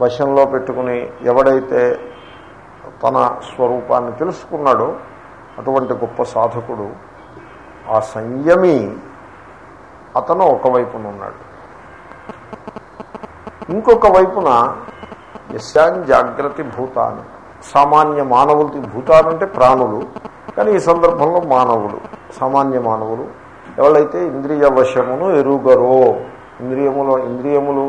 వశంలో పెట్టుకుని ఎవడైతే తన స్వరూపాన్ని తెలుసుకున్నాడో అటువంటి గొప్ప సాధకుడు ఆ సంయమి అతను ఒకవైపున ఉన్నాడు. ఇంకొక వైపున యశాన్ జాగ్రత్త భూతాన్ని సామాన్య మానవులకి భూతాలు అంటే ప్రాణులు కానీ ఈ సందర్భంలో మానవులు సామాన్య మానవులు ఎవరైతే ఇంద్రియ వశమును ఎరుగరో ఇంద్రియములో ఇంద్రియములు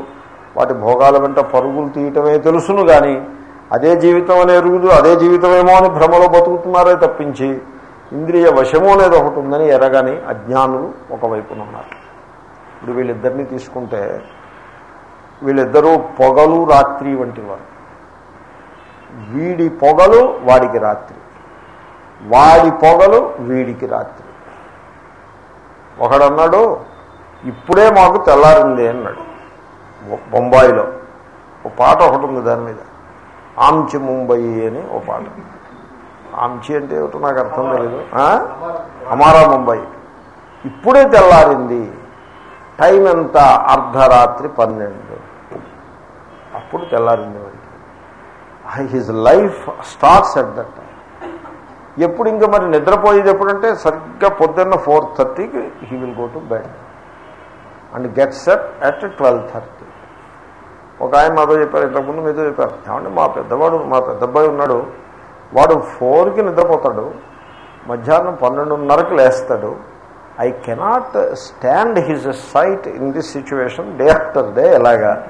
వాటి భోగాల వెంట పరుగులు తీయటమే తెలుసును కానీ అదే జీవితం అనే ఎరుగుదు అదే జీవితమేమో అని భ్రమలో బతుకుతున్నారే తప్పించి ఇంద్రియ వశము అనేది ఒకటి ఉందని ఎరగని అజ్ఞానులు ఒకవైపున ఉన్నారు. ఇప్పుడు వీళ్ళిద్దరినీ తీసుకుంటే వీళ్ళిద్దరూ పొగలు రాత్రి వంటి వారు. వీడి పొగలు వాడికి రాత్రి. వాడి పొగలు వీడికి రాత్రి. ఒకడన్నాడు ఇప్పుడే మాకు తెల్లారింది అన్నాడు. బొంబాయిలో. ఓ పాట ఒకటి ఉంది దాని మీద. ఆంచి ముంబై అని ఓ పాట. ఆంచి అంటే ఏమిటో నాకు అర్థం తెలియదు అమారా ముంబై. ఇప్పుడే తెల్లారింది. టైం ఎంత? అర్ధరాత్రి పన్నెండు. అప్పుడు తెల్లారింది వాడికి his life starts at that time. ఎప్పుడు ఇంకా మరి నిద్రపోయేది ఎప్పుడంటే సరిగ్గా పొద్దున్న ఫోర్ థర్టీకి he will go to bed. And gets up at twelve thirty. ఒక ఆయన మాతో చెప్పారు ఇంతకుముందు మీతో చెప్పారు. ఏమంటే మా పెద్దవాడు మా పెద్దబ్బాయి ఉన్నాడు. వాడు ఫోర్కి నిద్రపోతాడు. మధ్యాహ్నం పన్నెండున్నరకు లేస్తాడు. I cannot stand his sight in this situation day after day ఎలాగా?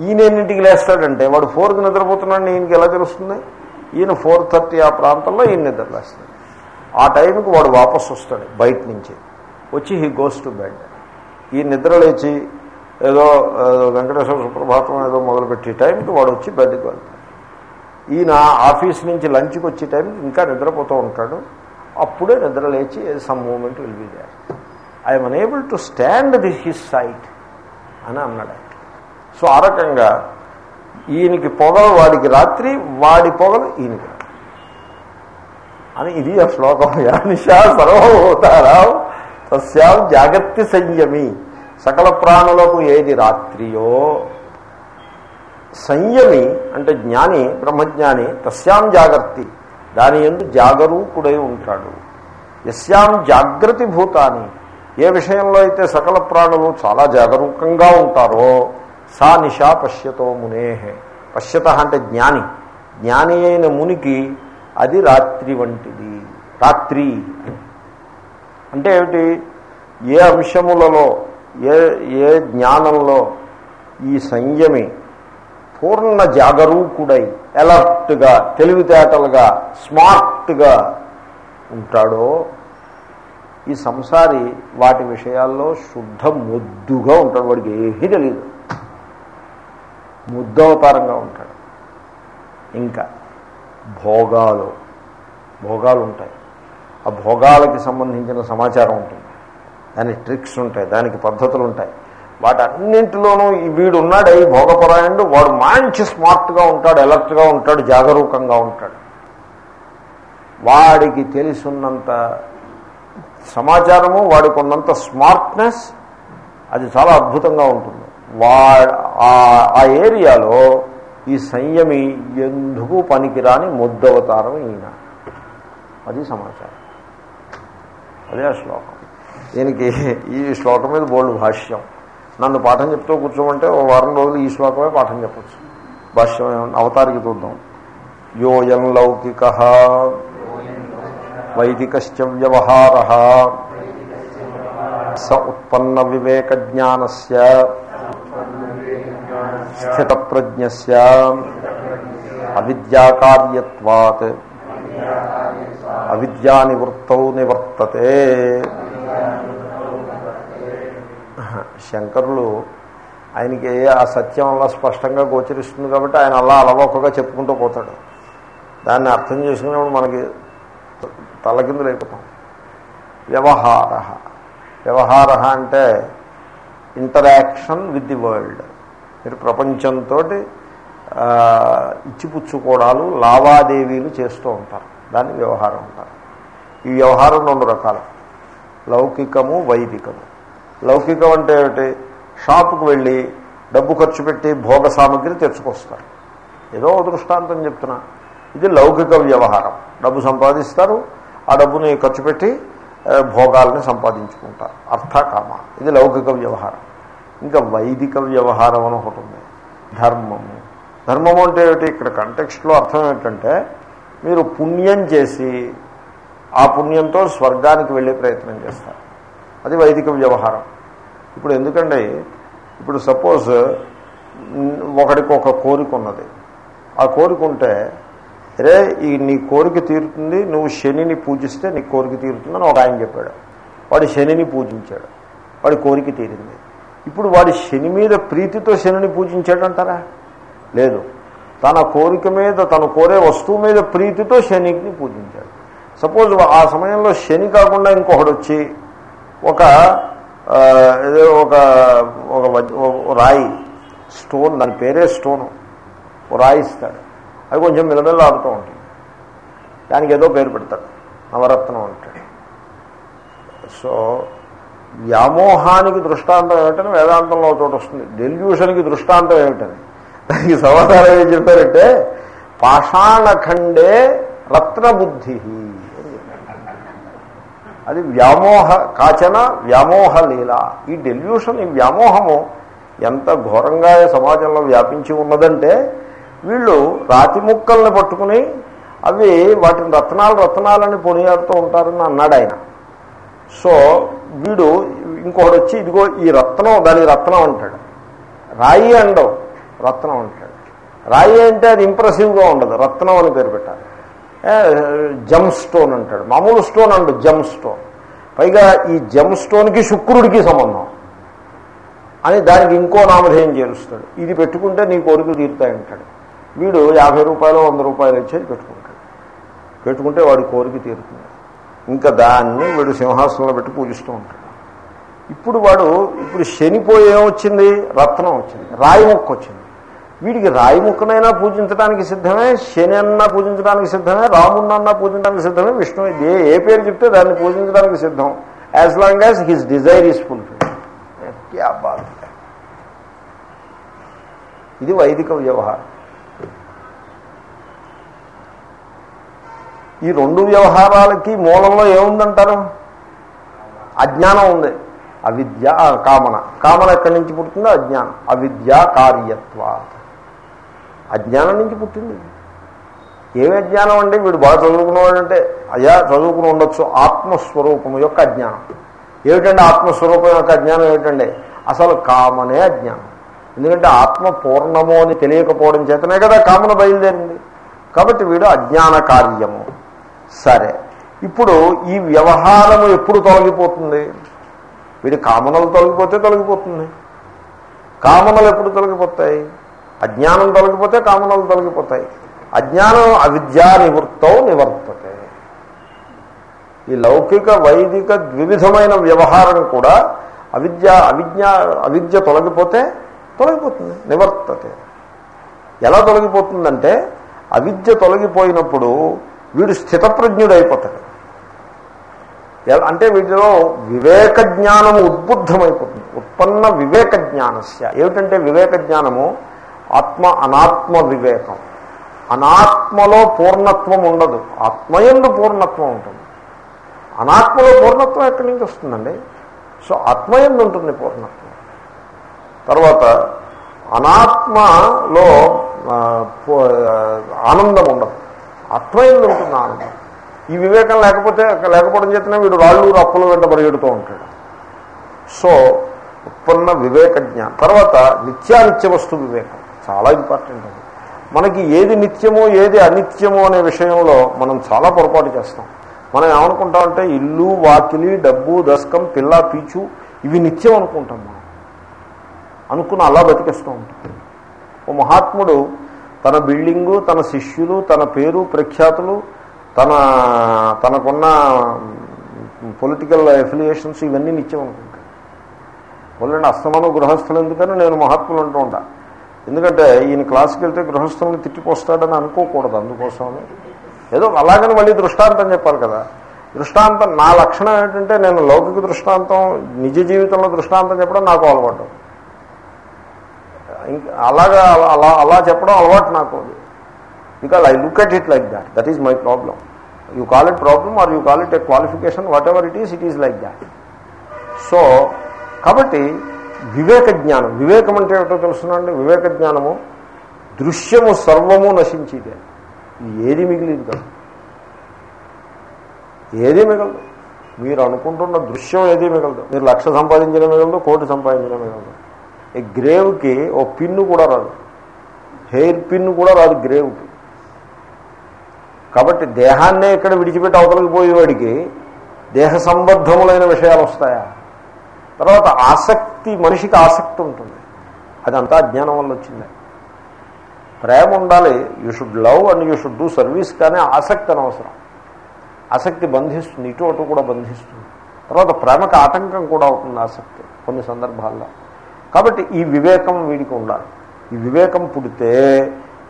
ఈయన ఎన్నింటికి లేస్తాడంటే వాడు ఫోర్కి నిద్రపోతున్నాడు ఈయనకి ఎలా తెలుస్తుంది? ఈయన ఫోర్ థర్టీ ఆ ప్రాంతంలో ఈయన నిద్ర లేస్తాడు. ఆ టైంకి వాడు వాపస్ వస్తాడు బయట నుంచి. వచ్చి హీ గోస్ టు బెడ్ ఈ నిద్ర లేచి ఏదో వెంకటేశ్వర సుప్రభాతం ఏదో మొదలుపెట్టే టైంకి వాడు వచ్చి బయటకు వెళ్తాడు. ఈయన ఆఫీస్ నుంచి లంచ్కి వచ్చే టైంకి ఇంకా నిద్రపోతూ ఉంటాడు. అప్పుడే నిద్ర లేచి some moment will be there. I'm unable to stand the his sight అని అన్నాడు సో ఆ రకంగా ఈయనకి పొగలు వాడికి రాత్రి వాడి పొగలు ఈయనకి అని ఇది ఆ శ్లోకం. యానిషా సర్వభూతారావు తస్యాం జాగత్తి సంయమి. సకల ప్రాణులకు ఏది రాత్రియో? సంయమి అంటే జ్ఞాని బ్రహ్మజ్ఞాని తస్యాం జాగర్తి. దాని ఎందు జాగరూకుడై ఉంటాడు. యస్యాం జాగ్రత్త భూతాని. ఏ విషయంలో అయితే సకల ప్రాణులు చాలా జాగరూకంగా ఉంటారో సా నిషా పశ్యతో మునేహే. పశ్యత అంటే జ్ఞాని. జ్ఞాని అయిన మునికి అది రాత్రి వంటిది. రాత్రి. అంటే ఏమిటి? ఏ అంశములలో ఏ ఏ జ్ఞానంలో ఈ సంయమి పూర్ణ జాగరూకుడై అలర్ట్గా తెలివితేటలుగా స్మార్ట్గా ఉంటాడో ఈ సంసారి వాటి విషయాల్లో శుద్ధ ముద్దుగా ఉంటాడు. వాడికి ఏమీ తెలియదు. ముద్దవతారంగా ఉంటాడు. ఇంకా భోగాలు భోగాలు ఉంటాయి. ఆ భోగాలకి సంబంధించిన సమాచారం ఉంటుంది. దానికి ట్రిక్స్ ఉంటాయి దానికి పద్ధతులు ఉంటాయి. వాటన్నింటిలోనూ వీడు ఉన్నాడు ఈ భోగపరాయణుడు. వాడు మంచి స్మార్ట్గా ఉంటాడు ఎలర్ట్గా ఉంటాడు జాగరూకంగా ఉంటాడు. వాడికి తెలిసినంత సమాచారము వాడికి ఉన్నంత స్మార్ట్నెస్ అది చాలా అద్భుతంగా ఉంటుంది. వా ఆ- ఏరియాలో ఈ సంయమి ఎందుకు పనికిరాని ముద్దవతారం ఈయన. అది సమాచారం. అదే ఆ శ్లోకం. దీనికి ఈ శ్లోకం మీద బోల్డ్ భాష్యం. నన్ను పాఠం చెప్తూ కూర్చోమంటే ఓ వారం రోజులు ఈ శ్లోకమే పాఠం చెప్పచ్చు. భాష్యం ఏమన్నా? అవతారికి చూద్దాం. యోయం లౌకిక వైదికశ్చ వ్యవహార స ఉత్పన్న వివేక జ్ఞానస్య స్థిత ప్రజ్ఞస్య అవిద్యాకార్యత్వాత్ అవిద్యానివృత్తౌ నివర్తతే శంకరులు ఆయనకి ఆ సత్యం అలా స్పష్టంగా గోచరిస్తుంది కాబట్టి ఆయన అలా అలవోకగా చెప్పుకుంటూ పోతాడు. దాన్ని అర్థం చేసుకునేప్పుడు మనకి తలకింద లేకపోతాం వ్యవహార వ్యవహార అంటే ఇంటరాక్షన్ విత్ ది వరల్డ్. మీరు ప్రపంచంతో ఇచ్చిపుచ్చుకోవడాలు లావాదేవీలు చేస్తూ ఉంటారు. దాన్ని వ్యవహారం అంటారు. ఈ వ్యవహారం రెండు రకాలు. లౌకికము వైదికము. లౌకికం అంటే ఏమిటి? షాపుకు వెళ్ళి డబ్బు ఖర్చు పెట్టి భోగ సామగ్రి తెచ్చుకొస్తారు. ఏదో దృష్టాంతం చెప్తున్నా. ఇది లౌకిక వ్యవహారం. డబ్బు సంపాదిస్తారు. ఆ డబ్బుని ఖర్చు పెట్టి భోగాల్ని సంపాదించుకుంటారు. అర్థ కామ ఇది లౌకిక వ్యవహారం. ఇంకా వైదిక వ్యవహారం అని ఒకటి ఉంది. ధర్మము. ధర్మము అంటే ఏమిటి? ఇక్కడ కంటెక్స్ట్లో అర్థం ఏంటంటే మీరు పుణ్యం చేసి ఆ పుణ్యంతో స్వర్గానికి వెళ్ళే ప్రయత్నం చేస్తారు. అది వైదిక వ్యవహారం. ఇప్పుడు ఎందుకంటే ఇప్పుడు సపోజ్ ఒకడికి ఒక కోరిక ఉన్నది. ఆ కోరిక ఉంటే రే ఈ నీ కోరిక తీరుతుంది నువ్వు శనిని పూజిస్తే నీ కోరిక తీరుతుందని ఒక ఆయన చెప్పాడు. వాడు శనిని పూజించాడు. వాడి కోరిక తీరింది. ఇప్పుడు వాడి శని మీద ప్రీతితో శనిని పూజించాడంటారా? లేదు. తన కోరిక మీద తను కోరే వస్తువు మీద ప్రీతితో శనికి పూజించాడు. సపోజ్ ఆ సమయంలో శని కాకుండా ఇంకొకడు వచ్చి ఒక ఏదో ఒక ఒక రాయి స్టోన్ దాని పేరే స్టోను. ఓ రాయి ఇస్తాడు. అది కొంచెం మిలమిల్లా ఆడుతూ ఉంటుంది. దానికి ఏదో పేరు పెడతాడు. నవరత్నం అంటాడు. సో వ్యామోహానికి దృష్టాంతం ఏమిటని వేదాంతంలో చోటు చోట వస్తుంది. డెల్యూషన్కి దృష్టాంతం ఏమిటని? దానికి సమాధానం ఏం చెప్పారంటే పాషాణఖండే రత్నబుద్ధి అది వ్యామోహ కాచన వ్యామోహ లీల ఈ డెల్యూషన్ ఈ వ్యామోహము ఎంత ఘోరంగా సమాజంలో వ్యాపించి ఉన్నదంటే వీళ్ళు రాతి ముక్కల్ని పట్టుకుని అవి వాటిని రత్నాలు రత్నాలని పొనియాడుతూ ఉంటారని అన్నాడు ఆయన. సో వీడు ఇంకొకటి వచ్చి ఇదిగో ఈ రత్నం దాని రత్నం అంటాడు. రాయి అండవు రత్నం అంటాడు. రాయి అంటే అది ఇంప్రెసివ్గా ఉండదు రత్నం అని పేరు పెట్టాలి. జమ్ స్టోన్ అంటాడు. మామూలు స్టోన్ అండు జమ్ స్టోన్. పైగా ఈ జమ్ స్టోన్కి శుక్రుడికి సంబంధం. అని దానికి ఇంకో నామధేయం చేరుస్తాడు. ఇది పెట్టుకుంటే నీ కోరికలు తీరుతాయంటాడు. వీడు యాభై రూపాయలు వంద రూపాయలు ఇచ్చేది పెట్టుకుంటాడు. పెట్టుకుంటే వాడి కోరిక తీరుతుంది. ఇంకా దాన్ని వీడు సింహాసనంలో పెట్టి పూజిస్తూ ఉంటాడు. ఇప్పుడు వాడు ఇప్పుడు శనిపోయి ఏమొచ్చింది? రత్నం వచ్చింది. రాయి ముక్క వచ్చింది. వీడికి రాయి ముక్కనైనా పూజించడానికి సిద్ధమే శని అన్నా పూజించడానికి సిద్ధమే రాముణ్ణన్నా పూజించడానికి సిద్ధమే విష్ణు ఏ ఏ పేరు చెప్తే దాన్ని పూజించడానికి సిద్ధం. As long as his desire is fulfil ఇది వైదిక వ్యవహారం. ఈ రెండు వ్యవహారాలకి మూలంలో ఏముందంటారు? అజ్ఞానం ఉంది. అవిద్య కామన. కామన ఎక్కడి నుంచి పుడుతుందో అజ్ఞానం. అవిద్య కార్యత్వ అజ్ఞానం నుంచి పుట్టింది. ఏమి అజ్ఞానం అంటే వీడు బాగా చదువుకున్నవాడంటే అయా అయ్యా చదువుకుని ఉండొచ్చు. ఆత్మస్వరూపం యొక్క అజ్ఞానం. ఏమిటండి ఆత్మస్వరూపం యొక్క అజ్ఞానం ఏమిటండి? అసలు కామనే అజ్ఞానం. ఎందుకంటే ఆత్మ పూర్ణము అని తెలియకపోవడం చేతనే కదా కామన బయలుదేరింది. కాబట్టి వీడు అజ్ఞాన కార్యము. సరే. ఇప్పుడు ఈ వ్యవహారము ఎప్పుడు తొలగిపోతుంది? వీడి కామనలు తొలగిపోతే తొలగిపోతుంది. కామనలు ఎప్పుడు తొలగిపోతాయి? అజ్ఞానం తొలగిపోతే కామనలు తొలగిపోతాయి. అజ్ఞానం అవిద్యా నివృత్తౌ నివర్తతే. ఈ లౌకిక వైదిక ద్వివిధమైన వ్యవహారం కూడా అవిద్య అవిజ్ఞ అవిద్య తొలగిపోతే తొలగిపోతుంది నివర్తతే. ఎలా తొలగిపోతుందంటే అవిద్య తొలగిపోయినప్పుడు వీడు స్థితప్రజ్ఞుడైపోతాడు. అంటే వీటిలో వివేక జ్ఞానము ఉద్బుద్ధమైపోతుంది. ఉత్పన్న వివేక జ్ఞానస్య. ఏమిటంటే వివేక జ్ఞానము? ఆత్మ అనాత్మ వివేకం. అనాత్మలో పూర్ణత్వం ఉండదు. ఆత్మయందు పూర్ణత్వం ఉంటుంది. అనాత్మలో పూర్ణత్వం ఎక్కడి నుంచి వస్తుందండి? సో ఆత్మయందు ఉంటుంది పూర్ణత్వం. తర్వాత అనాత్మలో ఆనందం ఉండదు. ఆత్మయందు ఉంటుంది ఆనందం. ఈ వివేకం లేకపోతే లేకపోవడం చేతనే వీడు రాళ్ళు రప్పులు వెంట పరిగెడుతూ ఉంటాడు. సో ఉత్పన్న వివేక జ్ఞానం తర్వాత నిత్యానిత్య వస్తు వివేకం. చాలా ఇంపార్టెంట్ అది. మనకి ఏది నిత్యమో ఏది అనిత్యమో అనే విషయంలో మనం చాలా పొరపాటు చేస్తాం. మనం ఏమనుకుంటామంటే ఇల్లు వాకిలి డబ్బు దశకం పిల్ల పీచు ఇవి నిత్యం అనుకుంటాం మనం. అనుకుని అలా బతికేస్తూ ఉంటాం. ఓ మహాత్ముడు తన బిల్డింగు తన శిష్యులు తన పేరు ప్రఖ్యాతులు తన తనకున్న పొలిటికల్ ఎఫిలియేషన్స్ ఇవన్నీ నిత్యం అనుకుంటాడు. వాళ్ళండి అస్తమానం గృహస్థులు ఎందుకని నేను మహాత్ములు అంటూ ఉంటా. ఎందుకంటే ఈయన క్లాస్కి వెళ్తే గృహస్థులను తిట్టిపోస్తాడని అనుకోకూడదు అందుకోసమే ఏదో అలాగని మళ్ళీ దృష్టాంతం చెప్పాలి కదా. దృష్టాంతం నా లక్షణం ఏంటంటే నేను లౌకిక దృష్టాంతం నిజ జీవితంలో దృష్టాంతం చెప్పడం నాకు అలవాటు. అలాగా అలా అలా చెప్పడం అలవాటు నాకు because I look at it like that that is my problem you call it problem or you call it a qualification whatever it is it is like that so కాబట్టి వివేక జ్ఞానం. వివేకం అంటే ఏమిటో తెలుసునండి? వివేక జ్ఞానము దృశ్యము సర్వము నశించిదే. ఏది మిగిలింది కాదు. ఏది మిగలదు? మీరు అనుకుంటున్న దృశ్యం ఏది మిగలదు? మీరు లక్ష సంపాదించిన మిగలదు కోటి సంపాదించిన మిగలదు. ఈ గ్రేవ్కి ఓ పిన్ను కూడా రాదు. హెయిర్ పిన్ను కూడా రాదు గ్రేవ్కి. కాబట్టి దేహాన్నే ఇక్కడ విడిచిపెట్టి అవతలకి పోయేవాడికి దేహ సంబద్ధములైన విషయాలు వస్తాయా? తర్వాత ఆసక్తి మనిషికి ఆసక్తి ఉంటుంది. అదంతా అజ్ఞానం వల్ల వచ్చింది. ప్రేమ ఉండాలి. You should love and you should do service కానీ ఆసక్తి అనవసరం. ఆసక్తి బంధిస్తుంది. ఇటు అటు కూడా బంధిస్తుంది. తర్వాత ప్రేమకు ఆటంకం కూడా అవుతుంది ఆసక్తి కొన్ని సందర్భాల్లో. కాబట్టి ఈ వివేకం వీడికి ఉండాలి. ఈ వివేకం పుడితే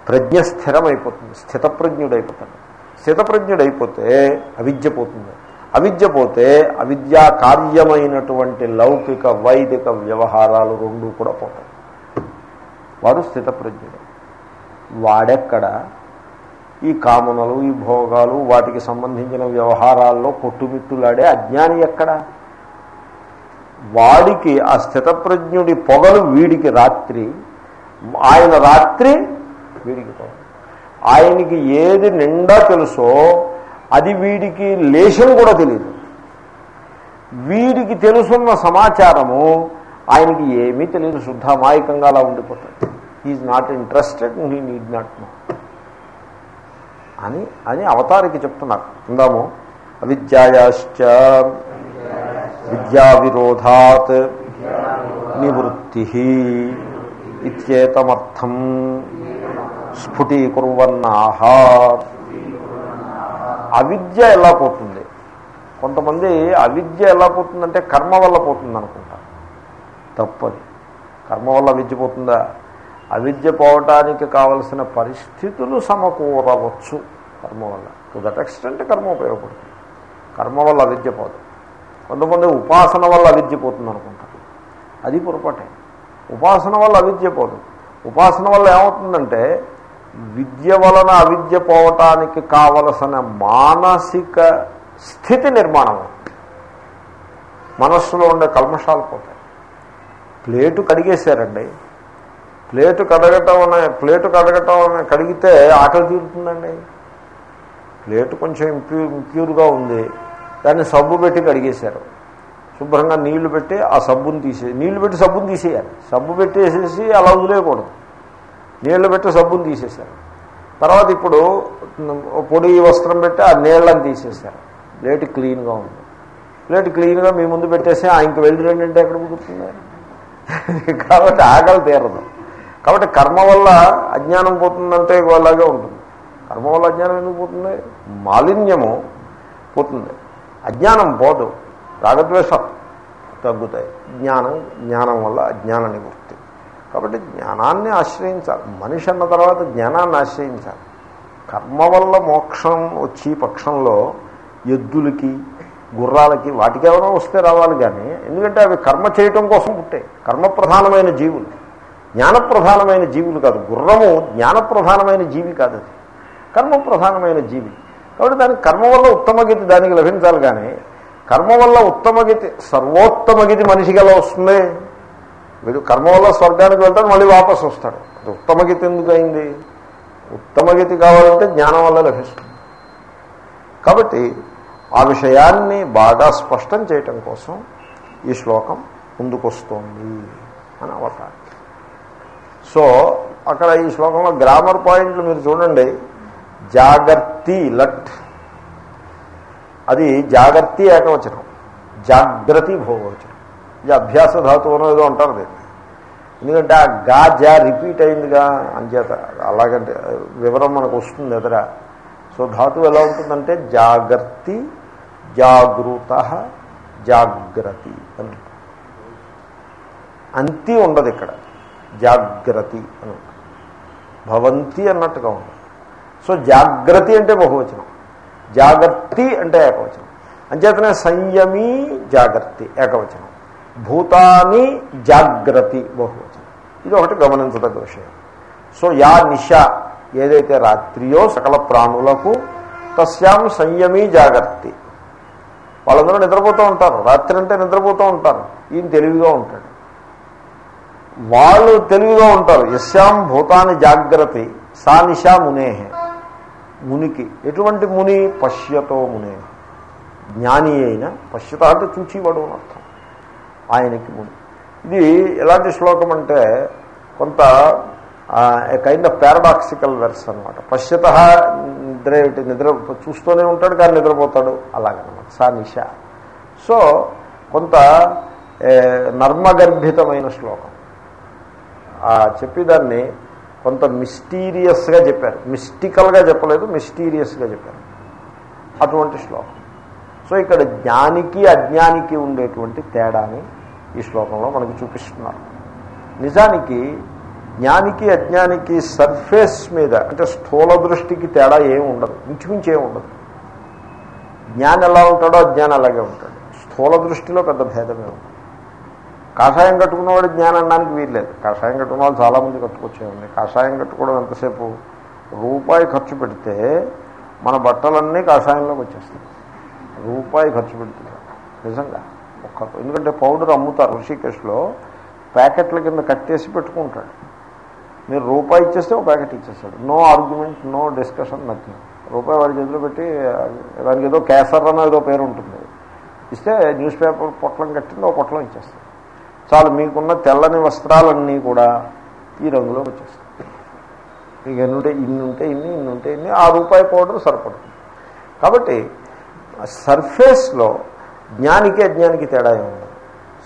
ప్రజ్ఞ స్థిరమైపోతుంది. స్థితప్రజ్ఞుడైపోతాడు. స్థితప్రజ్ఞుడైపోతే అవిద్య పోతుంది. అవిద్య పోతే అవిద్యా కార్యమైనటువంటి లౌకిక వైదిక వ్యవహారాలు రెండు కూడా పోతాయి. వాడు స్థితప్రజ్ఞుడు. వాడెక్కడ? ఈ కామనలు ఈ భోగాలు వాటికి సంబంధించిన వ్యవహారాల్లో కొట్టుమిట్టులాడే అజ్ఞాని ఎక్కడ? వాడికి ఆ స్థితప్రజ్ఞుడి పొగలు వీడికి రాత్రి ఆయన రాత్రి వీడికి పొగలు. ఆయనకి ఏది నిండా తెలుసో అది వీడికి లేశం కూడా తెలియదు వీడికి తెలుసున్న సమాచారము ఆయనకి ఏమీ తెలియదు శుద్ధ అమాయకంగా అలా ఉండిపోతాడు. Is not interested he need not know అని అని అవతారికి చెప్తున్నారు. ఇందాము అవిద్యాయాశ్చ విద్యా విరోధాత్ నివృత్తి ఇత్యేతమర్థం స్ఫుటీకుర్వన్నాహ అవిద్య ఎలా పోతుంది? కొంతమంది అవిద్య ఎలా పోతుందంటే కర్మ వల్ల పోతుంది అనుకుంటారు తప్పది. కర్మ వల్ల విద్య పోతుందా? అవిద్య పోవటానికి కావలసిన పరిస్థితులు సమకూరవచ్చు కర్మ వల్ల. టు దట్ ఎక్స్టెంట్ కర్మ ఉపయోగపడుతుంది. కర్మ వల్ల అవిద్య పోదు. కొంతమంది ఉపాసన వల్ల అవిద్య పోతుంది అనుకుంటారు అది పొరపాటే. ఉపాసన వల్ల అవిద్య పోదు. ఉపాసన వల్ల ఏమవుతుందంటే విద్య వలన అవిద్య పోవటానికి కావలసిన మానసిక స్థితి నిర్మాణం. మనస్సులో ఉండే కల్మషాలు పోతాయి. ప్లేటు కడిగేశారండి. ప్లేటు కడగటం అనే ప్లేటు కడగటం అనే కడిగితే ఆకలి తీరుతుందండి. ప్లేటు కొంచెం ఇంప్యూర్ ఇంప్యూర్గా ఉంది. దాన్ని సబ్బు పెట్టి కడిగేశారు. శుభ్రంగా నీళ్ళు పెట్టి ఆ సబ్బుని తీసే నీళ్ళు పెట్టి సబ్బుని తీసేయాలి. సబ్బు పెట్టేసేసి అలా వదిలేయకూడదు. నీళ్ళు పెట్టి సబ్బుని తీసేశారు. తర్వాత ఇప్పుడు పొడి వస్త్రం పెట్టి ఆ నీళ్ళని తీసేశారు. ప్లేట్ క్లీన్గా ఉంది. ప్లేట్ క్లీన్గా మీ ముందు పెట్టేసి ఆయనకి వెళ్ళి రండి అంటే ఎక్కడ కుదురుతుంది? కాబట్టి ఆకలి తీరదు. కాబట్టి కర్మ వల్ల అజ్ఞానం పోతుందంటే అలాగే ఉంటుంది. కర్మ వల్ల అజ్ఞానం ఎందుకు పోతుంది? మాలిన్యము పోతుంది. అజ్ఞానం పోదు. రాగద్వేషం తగ్గుతాయి. జ్ఞానం జ్ఞానం వల్ల అజ్ఞాన నివృత్తి. కాబట్టి జ్ఞానాన్ని ఆశ్రయించాలి. మనిషి అన్న తర్వాత జ్ఞానాన్ని ఆశ్రయించాలి. కర్మ వల్ల మోక్షం వచ్చి పక్షంలో ఎద్దులకి గుర్రాలకి వాటికి ఎవరో వస్తే రావాలి కానీ ఎందుకంటే అవి కర్మ చేయటం కోసం పుట్టాయి కర్మప్రధానమైన జీవులు. జ్ఞానప్రధానమైన జీవులు కాదు. గుర్రము జ్ఞానప్రధానమైన జీవి కాదు అది. కర్మప్రధానమైన జీవి. కాబట్టి దానికి కర్మ వల్ల ఉత్తమగతి దానికి లభించాలి కానీ కర్మ వల్ల ఉత్తమగతి సర్వోత్తమగతి మనిషికి ఎలా వస్తుంది? వీడు కర్మ వల్ల స్వర్గానికి వెళ్తాడు మళ్ళీ వాపసు వస్తాడు. అది ఉత్తమగతి ఎందుకు అయింది? ఉత్తమగతి కావాలంటే జ్ఞానం వల్ల లభిస్తుంది. కాబట్టి ఆ విషయాన్ని బాగా స్పష్టం చేయటం కోసం ఈ శ్లోకం ముందుకొస్తోంది అని అవతారు. సో అక్కడ ఈ శ్లోకంలో గ్రామర్ పాయింట్లు మీరు చూడండి. జాగర్తి లట్. అది జాగర్తి ఏకవచనం. జాగ్రత్త భోగవచనం. ఇది అభ్యాస ధాతువు అనేది ఏదో అంటారు దీన్ని. ఎందుకంటే ఆ గా జా రిపీట్ అయిందిగా అంచేత అలాగంటే వివరం మనకు వస్తుంది ఎదుర. సో ధాతువు ఎలా ఉంటుందంటే జాగర్తి జాగృత జాగ్రతి అని. అంతి ఉండదు ఇక్కడ. జాగ్రతి అని భవంతి అన్నట్టుగా ఉంది సో జాగ్రత్త అంటే బహువచనం. జాగర్తి అంటే ఏకవచనం. అంచేతనే సంయమీ జాగర్తి ఏకవచనం. భూతాని జాగ్రత్తి బహువచనం. ఇది ఒకటి గమనించదగ్గ విషయం. సో యా నిశ ఏదైతే రాత్రియో సకల ప్రాణులకు తస్యాం సంయమీ జాగ్రత్తి. వాళ్ళందరూ నిద్రపోతూ ఉంటారు. రాత్రి అంటే నిద్రపోతూ ఉంటారు. ఈయన తెలివిగా ఉంటాడు. వాళ్ళు తెలివిగా ఉంటారు. యశ్యాం భూతాన్ని జాగ్రత్త సా నిశా మునేహే మునికి. ఎటువంటి ముని? పశ్యతో మునే. జ్ఞాని అయిన పశ్యత అంటే చూచివాడు అని అర్థం. ఆయనకి ముని ఇది ఎలాంటి శ్లోకం అంటే కొంత కైండ్ ఆఫ్ పారాడాక్సికల్ వెర్స్ అనమాట పశ్యత నిద్ర ఏమిటి? నిద్ర చూస్తూనే ఉంటాడు కానీ నిద్రపోతాడు. అలాగనమాట. సా నిష సో కొంత నర్మగర్భితమైన శ్లోకం. చెప్పేదాన్ని కొంత మిస్టీరియస్గా చెప్పారు. మిస్టికల్గా చెప్పలేదు మిస్టీరియస్గా చెప్పారు. అటువంటి శ్లోకం. సో ఇక్కడ జ్ఞానికి అజ్ఞానికి ఉండేటువంటి తేడాని ఈ శ్లోకంలో మనకు చూపిస్తున్నారు. నిజానికి జ్ఞానికి అజ్ఞానికి సర్ఫేస్ మీద అంటే స్థూల దృష్టికి తేడా ఏమి ఉండదు. ఇంచుమించు ఏమి ఉండదు. జ్ఞానం ఎలా ఉంటాడో అజ్ఞానం అలాగే ఉంటాడు. స్థూల దృష్టిలో పెద్ద భేదమే ఉంది కాషాయం కట్టుకున్నవాడు జ్ఞానం అనడానికి వీల్లేదు. కాషాయం కట్టుకున్న వాళ్ళు చాలామంది కట్టుకొచ్చేయండి కాషాయం కట్టుకోవడం ఎంతసేపు? రూపాయి ఖర్చు పెడితే మన బట్టలన్నీ కాషాయంలోకి వచ్చేస్తాయి. రూపాయి ఖర్చు పెడుతున్నారు నిజంగా. ఒక్క ఎందుకంటే పౌడర్ అమ్ముతారు ఋషికేశ్లో ప్యాకెట్ల కింద కట్టేసి పెట్టుకుంటాడు. మీరు రూపాయి ఇచ్చేస్తే ఒక ప్యాకెట్ ఇచ్చేస్తాడు. No argument no discussion nothing. రూపాయి వారి చేతిలో పెట్టి దానికి ఏదో కేసర్ అన్న ఏదో పేరు ఉంటుంది. ఇస్తే న్యూస్ పేపర్ పొట్లం కట్టింది ఒక పొట్లం ఇచ్చేస్తాడు. చాలు మీకున్న తెల్లని వస్త్రాలన్నీ కూడా ఈ రంగులో వచ్చేస్తాయి. మీకు ఎన్నుంటే ఇన్ని ఉంటే ఇన్ని ఇన్ని ఉంటే ఇన్ని ఆ రూపాయి పౌడర్ సరిపడుతుంది. కాబట్టి సర్ఫేస్లో జ్ఞానికి అజ్ఞానికి తేడా ఏముంది?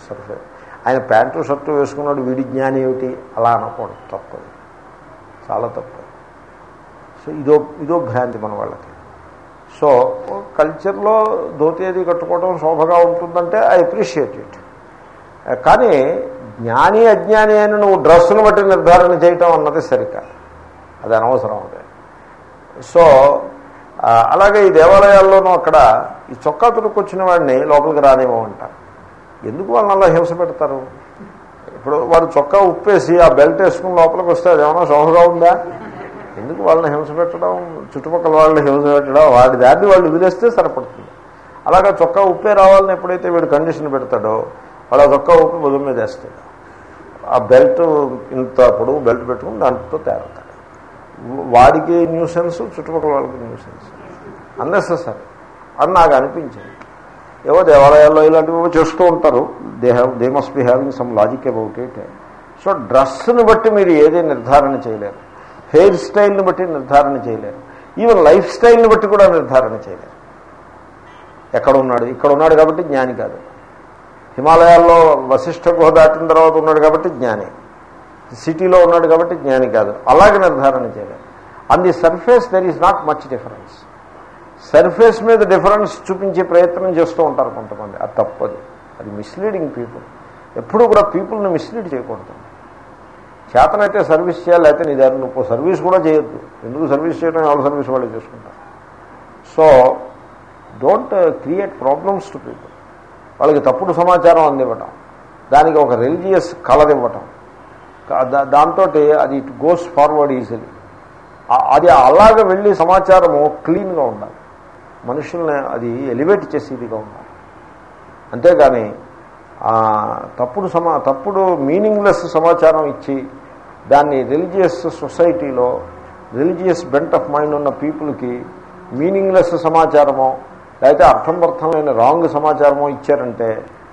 సర్ఫేస్ ఆయన ప్యాంటు షర్టు వేసుకున్నాడు వీడి జ్ఞాని ఏమిటి? అలా అనకూడదు. తప్పదు చాలా తప్పదు సో ఇదో ఇదో భ్రాంతి మన వాళ్ళకి. సో కల్చర్లో ధోతి అది కట్టుకోవడం శోభగా ఉంటుందంటే ఐ అప్రిషియేట్ ఇట్. కానీ జ్ఞాని అజ్ఞాని అని నువ్వు డ్రెస్సును బట్టి నిర్ధారణ చేయటం అన్నది సరికాదు. అది అనవసరం అది. సో అలాగే ఈ దేవాలయాల్లోనూ అక్కడ ఈ చొక్కా తుడుకొచ్చిన వాడిని లోపలికి రానివ్వమంటారు ఎందుకు వాళ్ళని అలా హింస పెడతారు? ఇప్పుడు వాడు చొక్కా ఉప్పేసి ఆ బెల్ట్ వేసుకుని లోపలికి వస్తే అదేమన్నా సోహగా ఉందా? ఎందుకు వాళ్ళని హింస పెట్టడం? చుట్టుపక్కల వాళ్ళని హింస పెట్టడం వాడి దాన్ని వాళ్ళు వదిలేస్తే సరిపడుతుంది. అలాగే చొక్కా ఉప్పే రావాలని ఎప్పుడైతే వీడు కండిషన్ పెడతాడో వాడు ఆ చొక్కా ఉప్పు భుజం మీద వేస్తాడు. ఆ బెల్ట్ ఇంత పొడవు బెల్ట్ పెట్టుకుని దాంతో తేరతాడు. వాడికి న్యూసెన్స్ చుట్టుపక్కల వాళ్ళకి న్యూసెన్స్. అన్నెసెసరీ. అని నాకు అనిపించింది. ఏవో దేవాలయాల్లో ఇలాంటివి చేస్తూ ఉంటారు. They have they must be having some logic about it so డ్రెస్ని బట్టి మీరు ఏది నిర్ధారణ చేయలేరు. హెయిర్ స్టైల్ని బట్టి నిర్ధారణ చేయలేరు. ఈవెన్ లైఫ్ స్టైల్ని బట్టి కూడా నిర్ధారణ చేయలేరు. ఎక్కడ ఉన్నాడు? ఇక్కడ ఉన్నాడు కాబట్టి జ్ఞాని కాదు. హిమాలయాల్లో వశిష్ఠ గుహ దాటిన తర్వాత ఉన్నాడు కాబట్టి జ్ఞాని. సిటీలో ఉన్నాడు కాబట్టి జ్ఞాని కాదు. అలాగే నిర్ధారణ చేయలేదు on the surface there is not much difference surface మీద డిఫరెన్స్ చూపించే ప్రయత్నం చేస్తూ ఉంటారు కొంతమంది. అది తప్పదు. అది మిస్లీడింగ్ పీపుల్ ఎప్పుడు కూడా పీపుల్ని మిస్లీడ్ చేయకూడదు. చేతనైతే సర్వీస్ చేయాలి అయితే నీ దాన్ని నువ్వు సర్వీస్ కూడా చేయొద్దు. ఎందుకు సర్వీస్ చేయడం? ఎవరు సర్వీస్ వాళ్ళు చేసుకుంటారు. So don't create problems to people వాళ్ళకి తప్పుడు సమాచారం అందివ్వటం. దానికి ఒక రిలీజియస్ కలర్ ఇవ్వటం దాంతో అది ఇట్ గోస్ ఫార్వర్డ్ ఈజీలీ. అది అలాగ వెళ్ళి సమాచారము క్లీన్గా ఉండాలి. మనుషుల్ని అది ఎలివేట్ చేసేదిగా ఉండాలి. అంతేగాని తప్పుడు సమా తప్పుడు మీనింగ్లెస్ సమాచారం ఇచ్చి దాన్ని రిలీజియస్ సొసైటీలో రిలీజియస్ బెంట్ ఆఫ్ మైండ్ ఉన్న పీపుల్కి మీనింగ్లెస్ సమాచారమో లేకపోతే అర్థం అర్థం రాంగ్ సమాచారమో ఇచ్చారంటే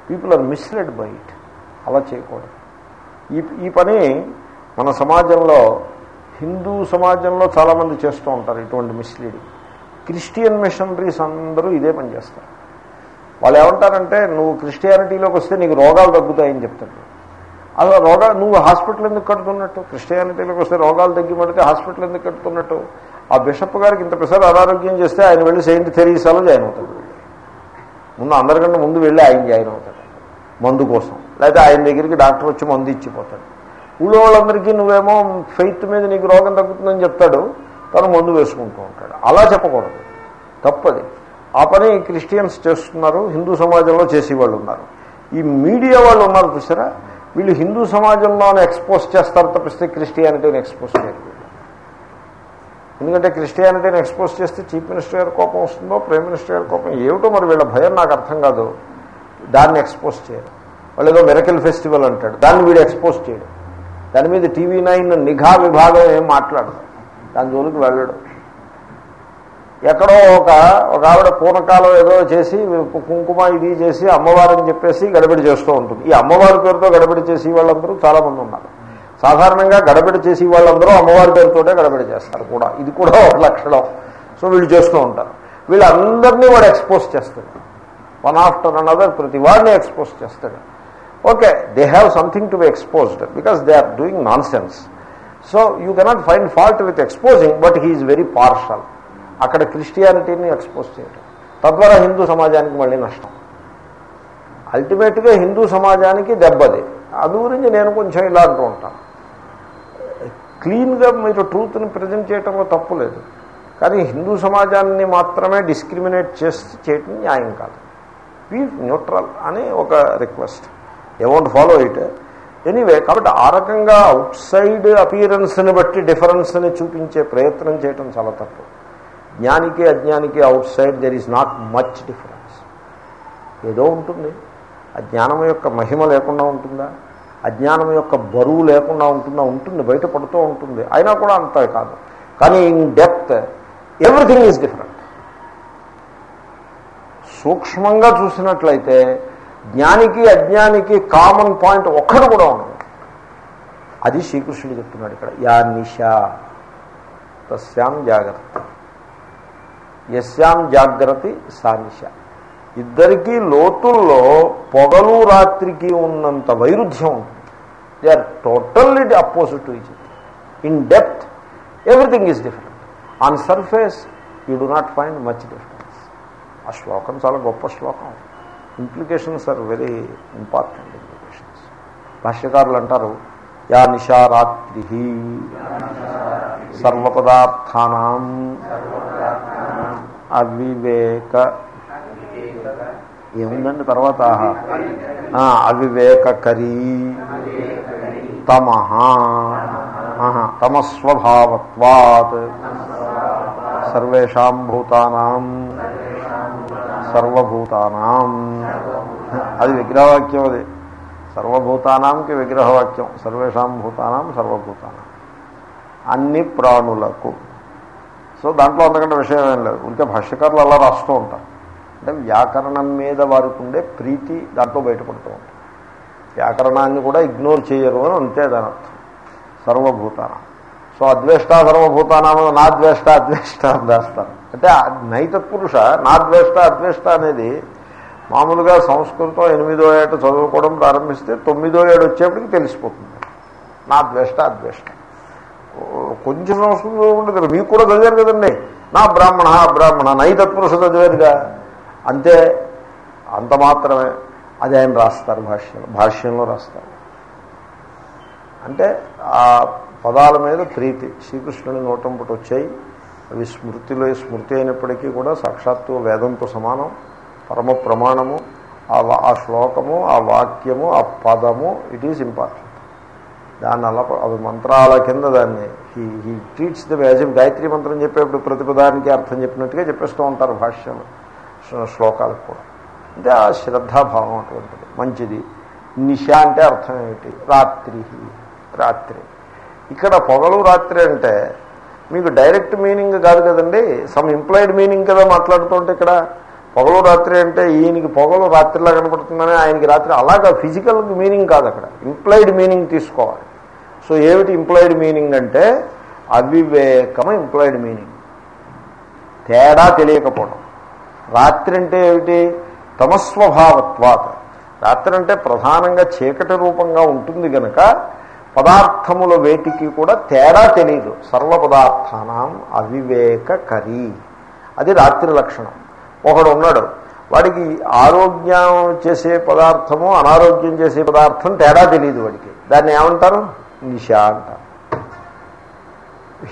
people are misled by it. అలా చేయకూడదు. ఈ ఈ పని మన సమాజంలో హిందూ సమాజంలో చాలామంది చేస్తూ ఉంటారు ఇటువంటి మిస్లీడింగ్ క్రిస్టియన్ మిషనరీస్ అందరూ ఇదే పని చేస్తారు. వాళ్ళు ఏమంటారంటే నువ్వు క్రిస్టియానిటీలోకి వస్తే నీకు రోగాలు తగ్గుతాయని చెప్తాడు అసలు రోగాలు నువ్వు హాస్పిటల్ ఎందుకు కడుతున్నట్టు? క్రిస్టియానిటీలోకి వస్తే రోగాలు తగ్గి పడితే హాస్పిటల్ ఎందుకు కడుతున్నట్టు? ఆ బిషప్ గారికి ఇంత పిసర్ అనారోగ్యం చేస్తే ఆయన వెళ్ళి సెయింట్ థెరీసాలో జాయిన్ అవుతాడు. ముందు అందరికంటే ముందు వెళ్ళి ఆయన జాయిన్ అవుతాడు. మందు కోసం. లేకపోతే ఆయన దగ్గరికి డాక్టర్ వచ్చి మందు ఇచ్చిపోతాడు. ఊళ్ళో వాళ్ళందరికీ నువ్వేమో ఫెయిత్ మీద నీకు రోగం తగ్గుతుందని చెప్తాడు తను మందు వేసుకుంటూ ఉంటాడు. అలా చెప్పకూడదు. తప్పది. ఆ పని క్రిస్టియన్స్ చేస్తున్నారు హిందూ సమాజంలో చేసేవాళ్ళు ఉన్నారు. ఈ మీడియా వాళ్ళు ఉన్నారు చూసారా? వీళ్ళు హిందూ సమాజంలోనే ఎక్స్పోజ్ చేస్తారు తప్పిస్తే క్రిస్టియానిటీని ఎక్స్పోజ్ చేయరు ఎందుకంటే క్రిస్టియానిటీని ఎక్స్పోజ్ చేస్తే చీఫ్ మినిస్టర్ గారి కోపం వస్తుందో ప్రైమ్ మినిస్టర్ గారి కోపం ఏమిటో మరి వీళ్ళ భయం నాకు అర్థం కాదు. దాన్ని ఎక్స్పోజ్ చేయరు. వాళ్ళు ఏదో మెరకల్ ఫెస్టివల్ అంటాడు. దాన్ని వీడు ఎక్స్పోజ్ చేయడు. దాని మీద టీవీ నైన్ నిఘా విభాగం ఏం మాట్లాడదు. దాని జోలికి వెళ్ళడు. ఎక్కడో ఒక ఒక ఆవిడ పూర్ణకాలం ఏదో చేసి కుంకుమ ఇది చేసి అమ్మవారిని చెప్పేసి గడబిడి చేస్తూ ఉంటుంది. ఈ అమ్మవారి పేరుతో గడబిడి చేసి వాళ్ళందరూ చాలామంది ఉన్నారు. సాధారణంగా గడబిడి చేసి వాళ్ళందరూ అమ్మవారి పేరుతోటే గడబిడి చేస్తారు కూడా. ఇది కూడా ఒక లక్షణం. సో వీళ్ళు చేస్తూ ఉంటారు. వీళ్ళందరినీ వాడు ఎక్స్పోజ్ చేస్తాడు. వన్ ఆఫ్టర్ అనదర్ ప్రతి వాడిని ఎక్స్పోజ్ చేస్తాడు. Okay they have something to be exposed because they are doing nonsense so you cannot find fault with exposing but he's very partial అక్కడ క్రిస్టియానిటీని ఎక్స్పోజ్ చేయడం తద్వారా హిందూ సమాజానికి మళ్ళీ నష్టం. అల్టిమేట్గా హిందూ సమాజానికి దెబ్బది. అందు గురించి నేను కొంచెం ఇలా అంటూ ఉంటాను క్లీన్గా మీరు ట్రూత్ని ప్రజెంట్ చేయటంలో తప్పు లేదు. కానీ హిందూ సమాజాన్ని మాత్రమే డిస్క్రిమినేట్ చేసి చేయటం న్యాయం కాదు. బీ న్యూట్రల్ అని ఒక request a follow it anyway కాబట్టి ఆ రకంగా అవుట్ సైడ్ అపియరెన్స్ని బట్టి డిఫరెన్స్ని చూపించే ప్రయత్నం చేయటం చాలా తప్పు. జ్ఞానికి అజ్ఞానికి outside there is not much difference ఏదో ఉంటుంది. అజ్ఞానం యొక్క మహిమ లేకుండా ఉంటుందా? అజ్ఞానం యొక్క బరువు లేకుండా ఉంటుందా? ఉంటుంది బయట పడుతూ ఉంటుంది. అయినా కూడా అంత కాదు. కానీ in depth everything is different సూక్ష్మంగా చూసినట్లయితే జ్ఞానికి అజ్ఞానికి కామన్ పాయింట్ ఒక్కడు కూడా ఉండదు. అది శ్రీకృష్ణుడు చెప్తున్నాడు ఇక్కడ. యా నిషా తస్యాం జాగ్రత్త. యస్యాం జాగ్రత్త సా నిష ఇద్దరికీ లోతుల్లో పొగలు రాత్రికి ఉన్నంత వైరుధ్యం ఉంటుంది. They are totally opposite to in depth everything is different on surface you do not find much difference ఆ శ్లోకం చాలా గొప్ప శ్లోకం. Implications are very important implications భాష్యకారులు అంటారు యా నిషారాత్రి సర్వపదార్థానం అవివేక ఏముందండి తర్వాత? ఆ, అవివేకకరీ తమహ తమస్వభావత్వాత్ సర్వేషాం భూతానాం సర్వభూతానాం. అది విగ్రహవాక్యం అది. సర్వభూతానాంకి విగ్రహవాక్యం. సర్వేషాం భూతానాం సర్వభూతానాం. అన్ని ప్రాణులకు. సో దాంట్లో అంతకంటే విషయం ఏం లేదు. ఉంటే భాష్యకారులు అలా రాస్తూ ఉంటారు. అంటే వ్యాకరణం మీద వారికి ఉండే ప్రీతి దాంట్లో బయటపడుతూ ఉంటుంది వ్యాకరణాన్ని కూడా ఇగ్నోర్ చేయరు అని అంతే దాని అర్థం. సర్వభూతానం. సో అద్వేష్ట సర్వభూతానాము నా ద్వేష్ట అద్వేష్ట అని రాస్తారు అంటే నైతత్పురుష నా ద్వేష్ట అద్వేష్ట అనేది మామూలుగా సంస్కృతం ఎనిమిదో ఏట చదువుకోవడం ప్రారంభిస్తే తొమ్మిదో ఏడు వచ్చేప్పటికి తెలిసిపోతుంది. నా ద్వేష్ట అద్వేష్ట. కొంచెం సంస్కృతం కదా మీకు కూడా చదివారు కదండి. నా బ్రాహ్మణ బ్రాహ్మణ నైతత్పురుష చదివారుగా. అంతే అంత మాత్రమే. అది ఆయన రాస్తారు భాష్యంలో భాష్యంలో రాస్తారు. అంటే పదాల మీద ప్రీతి. శ్రీకృష్ణుని నోటంపటి వచ్చాయి. అవి స్మృతిలో స్మృతి అయినప్పటికీ కూడా సాక్షాత్తు వేదంతో సమానం. పరమ ప్రమాణము ఆ ఆ శ్లోకము ఆ వాక్యము ఆ పదము ఇట్ ఈజ్ ఇంపార్టెంట్ దాన్ని అలా అవి మంత్రాల కింద దాన్ని he he treats the as Gayatri మంత్రం చెప్పేప్పుడు ప్రతిపదానికి అర్థం చెప్పినట్టుగా చెప్పేస్తూ ఉంటారు భాష్యం శ్లోకాలకు కూడా. అంటే ఆ శ్రద్ధాభావం అటువంటిది. మంచిది. నిశ అంటే అర్థం ఏమిటి? రాత్రి రాత్రి. ఇక్కడ పొగలు రాత్రి అంటే మీకు డైరెక్ట్ మీనింగ్ కాదు కదండి. సమ్ ఇంప్లాయిడ్ మీనింగ్ కదా మాట్లాడుతుంటే ఇక్కడ. పొగలు రాత్రి అంటే ఈయనకి పొగలు రాత్రిలా కనపడుతుందని ఆయనకి రాత్రి అలాగా ఫిజికల్ మీనింగ్ కాదు అక్కడ. ఇంప్లాయిడ్ మీనింగ్ తీసుకోవాలి. సో ఏమిటి ఇంప్లాయిడ్ మీనింగ్ అంటే అవివేకం ఇంప్లాయిడ్ మీనింగ్ తేడా తెలియకపోవడం. రాత్రి అంటే ఏమిటి? తమస్వభావత్వాత. రాత్రి అంటే ప్రధానంగా చీకటి రూపంగా ఉంటుంది కనుక పదార్థముల వేటికి కూడా తేడా తెలియదు సర్వ పదార్థానం అవివేకకరి అది రాత్రి లక్షణం. ఒకడు ఉన్నాడు వాడికి ఆరోగ్యం చేసే పదార్థము అనారోగ్యం చేసే పదార్థం తేడా తెలియదు వాడికి. దాన్ని ఏమంటారు? నిశ అంటారు.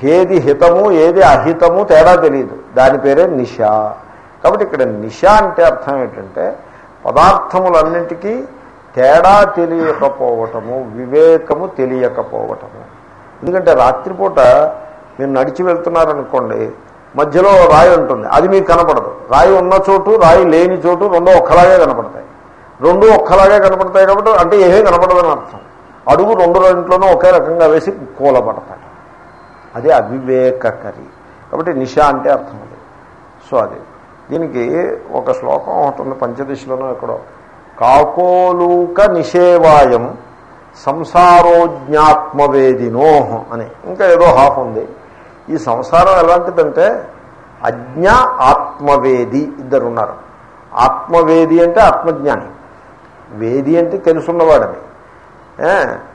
ఏది హితము ఏది అహితము తేడా తెలియదు దాని పేరే నిష. కాబట్టి ఇక్కడ నిష అంటే అర్థం ఏంటంటే పదార్థములన్నింటికీ తేడా తెలియకపోవటము వివేకము తెలియకపోవటము. ఎందుకంటే రాత్రిపూట మీరు నడిచి వెళ్తున్నారనుకోండి మధ్యలో రాయి ఉంటుంది అది మీకు కనపడదు. రాయి ఉన్న చోటు రాయి లేని చోటు రెండో ఒక్కలాగే కనపడతాయి. రెండు ఒక్కలాగే కనపడతాయి కాబట్టి అంటే ఏమీ కనపడదని అర్థం. అడుగు రెండు రెంట్లోనూ ఒకే రకంగా వేసి కూలబడతాయి. అదే అవివేకకరి. కాబట్టి నిష అంటే అర్థం అది. సో అది. దీనికి ఒక శ్లోకం ఒకటి ఉంది పంచదశలోనూ ఎక్కడో. కాకోలూక నిషేవాయం సంసారోజ్ఞాత్మవేదినో అని. ఇంకా ఏదో హాఫ్ ఉంది. ఈ సంసారం ఎలాంటిదంటే అజ్ఞ ఆత్మవేది ఇద్దరు ఉన్నారు ఆత్మవేది అంటే ఆత్మజ్ఞాని. వేది అంటే తెలుసున్నవాడని.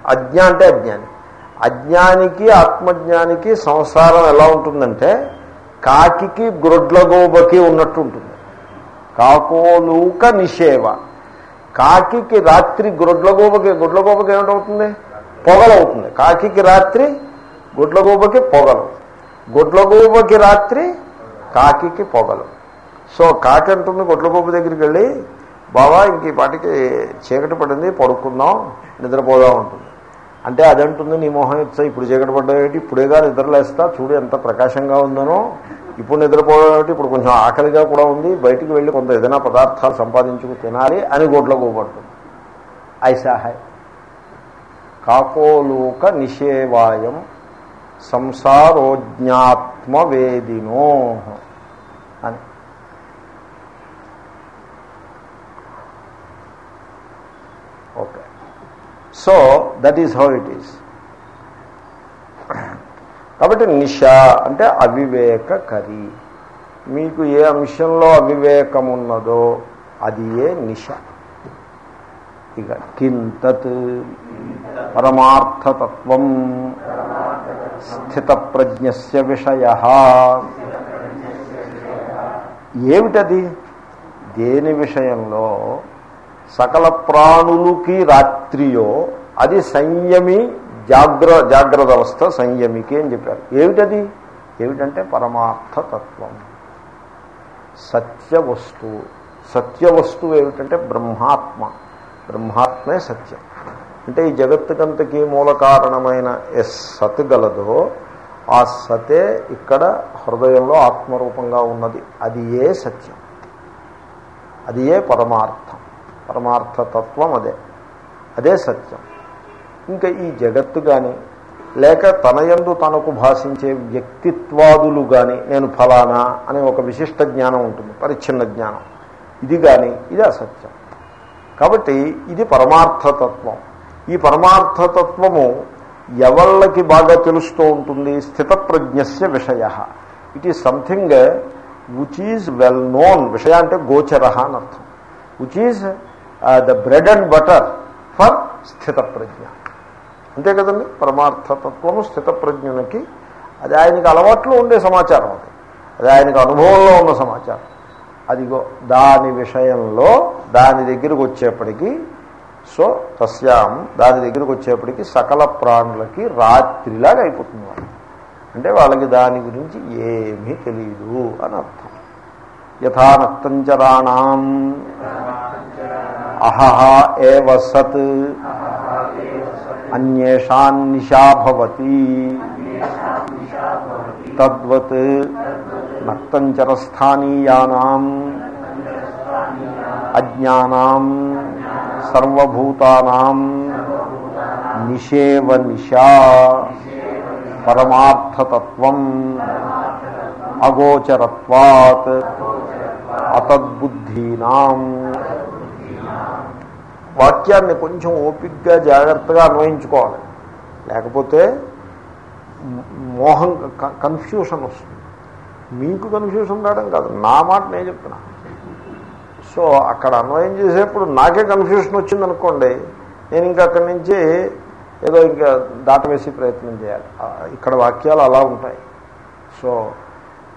అజ్ఞ అంటే అజ్ఞాని. అజ్ఞానికి ఆత్మజ్ఞానికి సంసారం ఎలా ఉంటుందంటే కాకికి గ్రొడ్లగోబకి ఉన్నట్టు ఉంటుంది. కాకోలూక నిషేవ కాకికి రాత్రి గుడ్లగోబకి గుడ్లగోబకి ఏమిటవుతుంది? పొగలవుతుంది. కాకికి రాత్రి గుడ్లగూబకి పొగలు. గుడ్లగూబకి రాత్రి కాకికి పొగలు. సో కాకి అంటుంది గుడ్లగూబ దగ్గరికి వెళ్ళి బావా ఇంక ఈ పాటికి చీకటి పడింది పడుకుందాం నిద్రపోదాం ఉంటుంది అంటే అదంటుంది నీ మొహం ఇచ్చా ఇప్పుడు చీకటి పడ్డావేటి ఇప్పుడేగా నిద్రలేస్తా. చూడు ఎంత ప్రకాశంగా ఉందనో. ఇప్పుడు నిద్రపోవడం ఇప్పుడు కొంచెం ఆకలిగా కూడా ఉంది. బయటికి వెళ్ళి కొంత ఏదైనా పదార్థాలు సంపాదించుకు తినాలి అని గోట్లో గోపడుతుంది ఐసాహాయ్ కాకోలోక నిషేవాయం సంసారోజ్ఞాత్మవేదినో. So that is how it is కాబట్టి నిష అంటే అవివేకకరి మీకు ఏ అంశంలో అవివేకం ఉన్నదో అది ఏ నిష ఇక కింతత్ పరమార్థతత్వం స్థితప్రజ్ఞస్య విషయ ఏమిటది దేని విషయంలో సకల ప్రాణులకి రాత్రియో అది సంయమి జాగ్ర జాగ్రత్త అవస్థ సంయమికి అని చెప్పారు. ఏమిటది? ఏమిటంటే పరమార్థతత్వం. సత్య వస్తువు సత్య వస్తువు ఏమిటంటే బ్రహ్మాత్మ. బ్రహ్మాత్మే సత్యం. అంటే ఈ జగత్తుకంతకి మూల కారణమైన ఏ సత్ గలదో ఆ సతే ఇక్కడ హృదయంలో ఆత్మరూపంగా ఉన్నది. అది ఏ సత్యం? అది ఏ పరమార్థం? పరమార్థతత్వం అదే అదే సత్యం. ఇంకా ఈ జగత్తు కానీ లేక తనయందు తనకు భాషించే వ్యక్తిత్వాదులు కానీ నేను ఫలానా అనే ఒక విశిష్ట జ్ఞానం ఉంటుంది పరిచ్ఛిన్న జ్ఞానం. ఇది కానీ ఇది అసత్యం. కాబట్టి ఇది పరమార్థతత్వం. ఈ పరమార్థతత్వము ఎవళ్ళకి బాగా తెలుస్తూ ఉంటుంది? స్థితప్రజ్ఞస్య విషయ. It is something which is well known విషయ అంటే గోచర అని అర్థం. Which is the bread and butter for స్థితప్రజ్ఞ. అంతే కదండి? పరమార్థతత్వము స్థితప్రజ్ఞునికి అది ఆయనకి అలవాట్లో ఉండే సమాచారం అది. అది ఆయనకు అనుభవంలో ఉన్న సమాచారం. అదిగో దాని విషయంలో దాని దగ్గరికి వచ్చేప్పటికీ సో తస్యాం దాని దగ్గరికి వచ్చేప్పటికి సకల ప్రాణులకి రాత్రిలాగా అయిపోతుంది అంటే వాళ్ళకి దాని గురించి ఏమీ తెలియదు అని అర్థం. యథానక్తంచరాణం అహహ ఏవ సత్ అన్యేషాన్నిషా భవతి తద్వత్ నక్తంచరస్థానీయానాం అజ్ఞానాం సర్వభూతానాం నిషేవ నిషా పరమార్థతత్వం అగోచరత్వాత్ అతద్బుద్ధీనాం. వాక్యాన్ని కొంచెం ఓపిక్గా జాగ్రత్తగా అన్వయించుకోవాలి. లేకపోతే మోహం కన్ఫ్యూషన్ వస్తుంది. మీకు కన్ఫ్యూషన్ రావడం కాదు నా మాట నేను చెప్తున్నా. సో అక్కడ అన్వయం చేసేప్పుడు నాకే కన్ఫ్యూషన్ వచ్చింది అనుకోండి నేను ఇంకా అక్కడి నుంచి ఏదో ఇంకా దాటవేసి ప్రయత్నం చేయాలి. ఇక్కడ వాక్యాలు అలా ఉంటాయి. సో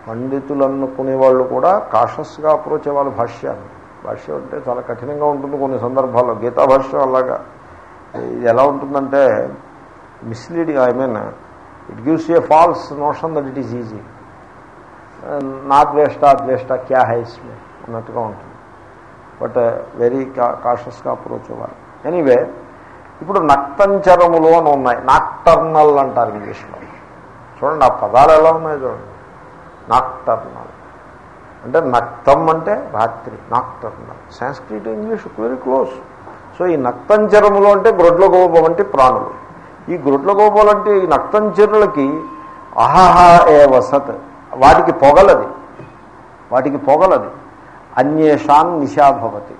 పండితులు అనుకునే వాళ్ళు కూడా కాషస్గా అప్రోచ్ అవ్వాలి భాష్యాన్ని భాష్యం అంటే చాలా కఠినంగా ఉంటుంది కొన్ని సందర్భాల్లో. గీతా భాష్యం అలాగా. ఇది ఎలా ఉంటుందంటే misleading I mean it gives a false notion that it is easy నా ద్వేష్ట ద్వేష్ట క్యా హైస్ ఇస్మే? అన్నట్టుగా ఉంటుంది. బట్ వెరీ కాషస్గా అప్రోచ్ అవ్వాలి ఎనీవే ఇప్పుడు నక్తంచరములు అని ఉన్నాయి. నాక్టర్నల్ అంటారు ఇంగ్లీష్లో. చూడండి ఆ పదాలు ఎలా ఉన్నాయి చూడండి. నాక్టర్నల్ అంటే నక్తం అంటే రాత్రి nocturnal Sanskrit English very close so ఈ నక్తంచరములు అంటే గ్రొడ్ల గోప వంటి ప్రాణులు. ఈ గ్రొడ్ల గోపాలంటే అంటే ఈ నక్తంచరులకి అహహా ఏ వసత్ వాటికి పొగలది. వాటికి పొగలది. అన్యేషాన్ నిశాభవతి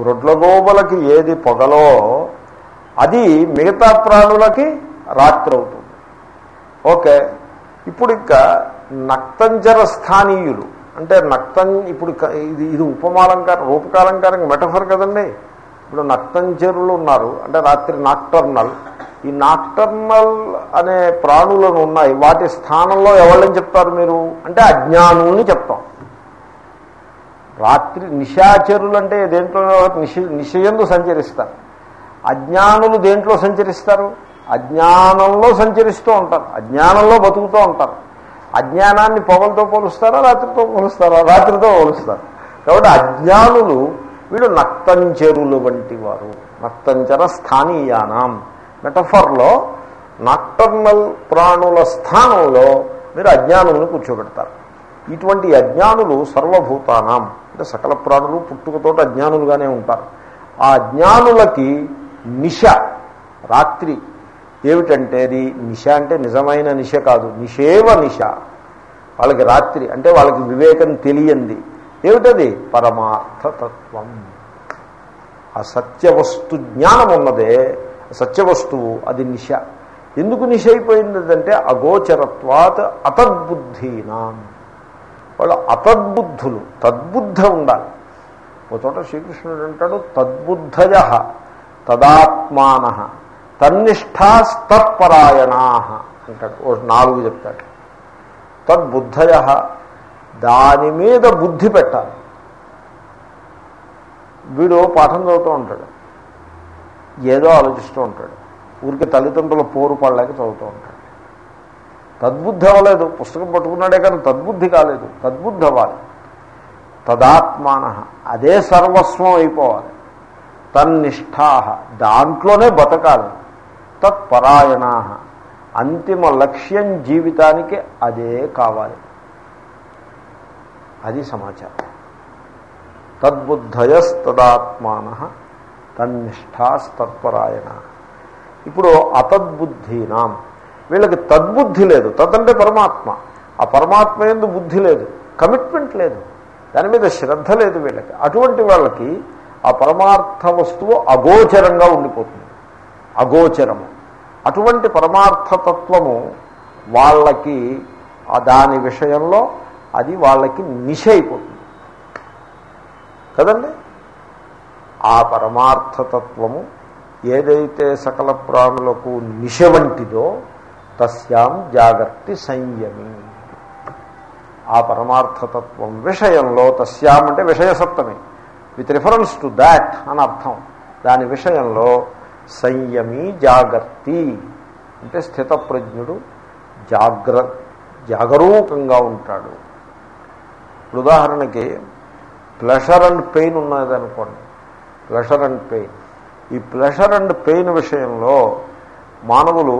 గ్రొడ్ల గోపలకి ఏది పొగలో అది మిగతా ప్రాణులకి రాత్రి అవుతుంది. ఓకే. ఇప్పుడు ఇంకా నక్తంజర స్థానీయులు అంటే నక్తం ఇప్పుడు ఇది ఇది ఉపమాలంకారం రూపకాలంకారం మెటఫర్ కదండి? ఇప్పుడు నక్తంజరులు ఉన్నారు అంటే రాత్రి నాక్టర్నల్. ఈ నాక్టర్నల్ అనే ప్రాణులను ఉన్నాయి వాటి స్థానంలో ఎవళ్ళని చెప్తారు మీరు? అంటే అజ్ఞానుల్ని చెప్తాం. రాత్రి నిశాచరులు అంటే దేంట్లో నిష నిశయందు సంచరిస్తారు. అజ్ఞానులు దేంట్లో సంచరిస్తారు? అజ్ఞానంలో సంచరిస్తూ ఉంటారు అజ్ఞానంలో బతుకుతూ ఉంటారు. అజ్ఞానాన్ని పొగలతో పోలుస్తారా రాత్రితో పోలుస్తారా? రాత్రితో పోలుస్తారు. కాబట్టి అజ్ఞానులు వీడు నక్తంచెరులు వంటి వారు నక్తంచర స్థానీయానం. మెటఫర్లో నక్టర్నల్ ప్రాణుల స్థానంలో మీరు అజ్ఞానులను కూర్చోబెడతారు. ఇటువంటి అజ్ఞానులు సర్వభూతానం. అంటే సకల ప్రాణులు పుట్టుకతో అజ్ఞానులుగానే ఉంటారు. ఆ అజ్ఞానులకి నిశ రాత్రి ఏమిటంటే అది నిశ అంటే నిజమైన నిశ కాదు. నిషేవ నిశ వాళ్ళకి రాత్రి అంటే వాళ్ళకి వివేకం తెలియంది. ఏమిటది? పరమార్థతత్వం. ఆ సత్యవస్తు జ్ఞానం ఉన్నదే సత్యవస్తువు అది నిశ ఎందుకు నిశ అయిపోయిందంటే అగోచరత్వాత్ అతద్బుద్ధీనాం. వాళ్ళు అతద్బుద్ధులు తద్బుద్ధ ఉండాలి. ఒక చోట శ్రీకృష్ణుడు అంటాడు తద్బుద్ధయ తదాత్మాన తన్నిష్టాస్తత్పరాయణా అంటాడు. ఓ నాలుగు చెప్తాడు. తద్బుద్ధయ దాని మీద బుద్ధి పెట్టాలి. వీడు పాఠం చదువుతూ ఉంటాడు. ఏదో ఆలోచిస్తూ ఉంటాడు. ఊరికి తల్లిదండ్రుల పోరు పడలేక చదువుతూ ఉంటాడు. తద్బుద్ధి అవ్వలేదు. పుస్తకం పట్టుకున్నాడే కానీ తద్బుద్ధి కాలేదు. తద్బుద్ధి అవ్వాలి. తదాత్మాన. అదే సర్వస్వం అయిపోవాలి. తన్నిష్టా దాంట్లోనే బతకాలి. తత్పరాయణ. అంతిమ లక్ష్యం జీవితానికి అదే కావాలి. అది సమాచారం. తద్బుద్ధయస్తదాత్మాన తన్నిష్టాస్తత్పరాయణ. ఇప్పుడు అతద్బుద్ధీనాం. వీళ్ళకి తద్బుద్ధి లేదు. తదంటే పరమాత్మ. ఆ పరమాత్మ ఎందు బుద్ధి లేదు. కమిట్మెంట్ లేదు. దాని మీద శ్రద్ధ లేదు వీళ్ళకి. అటువంటి వాళ్ళకి ఆ పరమార్థ వస్తువు అగోచరంగా ఉండిపోతుంది. అగోచరము. అటువంటి పరమార్థతత్వము వాళ్ళకి దాని విషయంలో అది వాళ్ళకి నిశ అయిపోతుంది కదండి? ఆ పరమార్థతత్వము ఏదైతే సకల ప్రాణులకు నిశ వంటిదో తస్యాం జాగర్తి సంయమి. ఆ పరమార్థతత్వం విషయంలో తస్యాం అంటే విషయసప్తమి. విత్ రిఫరెన్స్ టు దాట్ అని అర్థం. దాని విషయంలో సంయమి జాగర్తి. అంటే స్థితప్రజ్ఞుడు జాగ్ర జాగరూకంగా ఉంటాడు. ఉదాహరణకి ప్లెషర్ అండ్ పెయిన్ ఉన్నది అనుకోండి ప్లెషర్ అండ్ పెయిన్ ఈ ప్లెషర్ అండ్ పెయిన్ విషయంలో మానవులు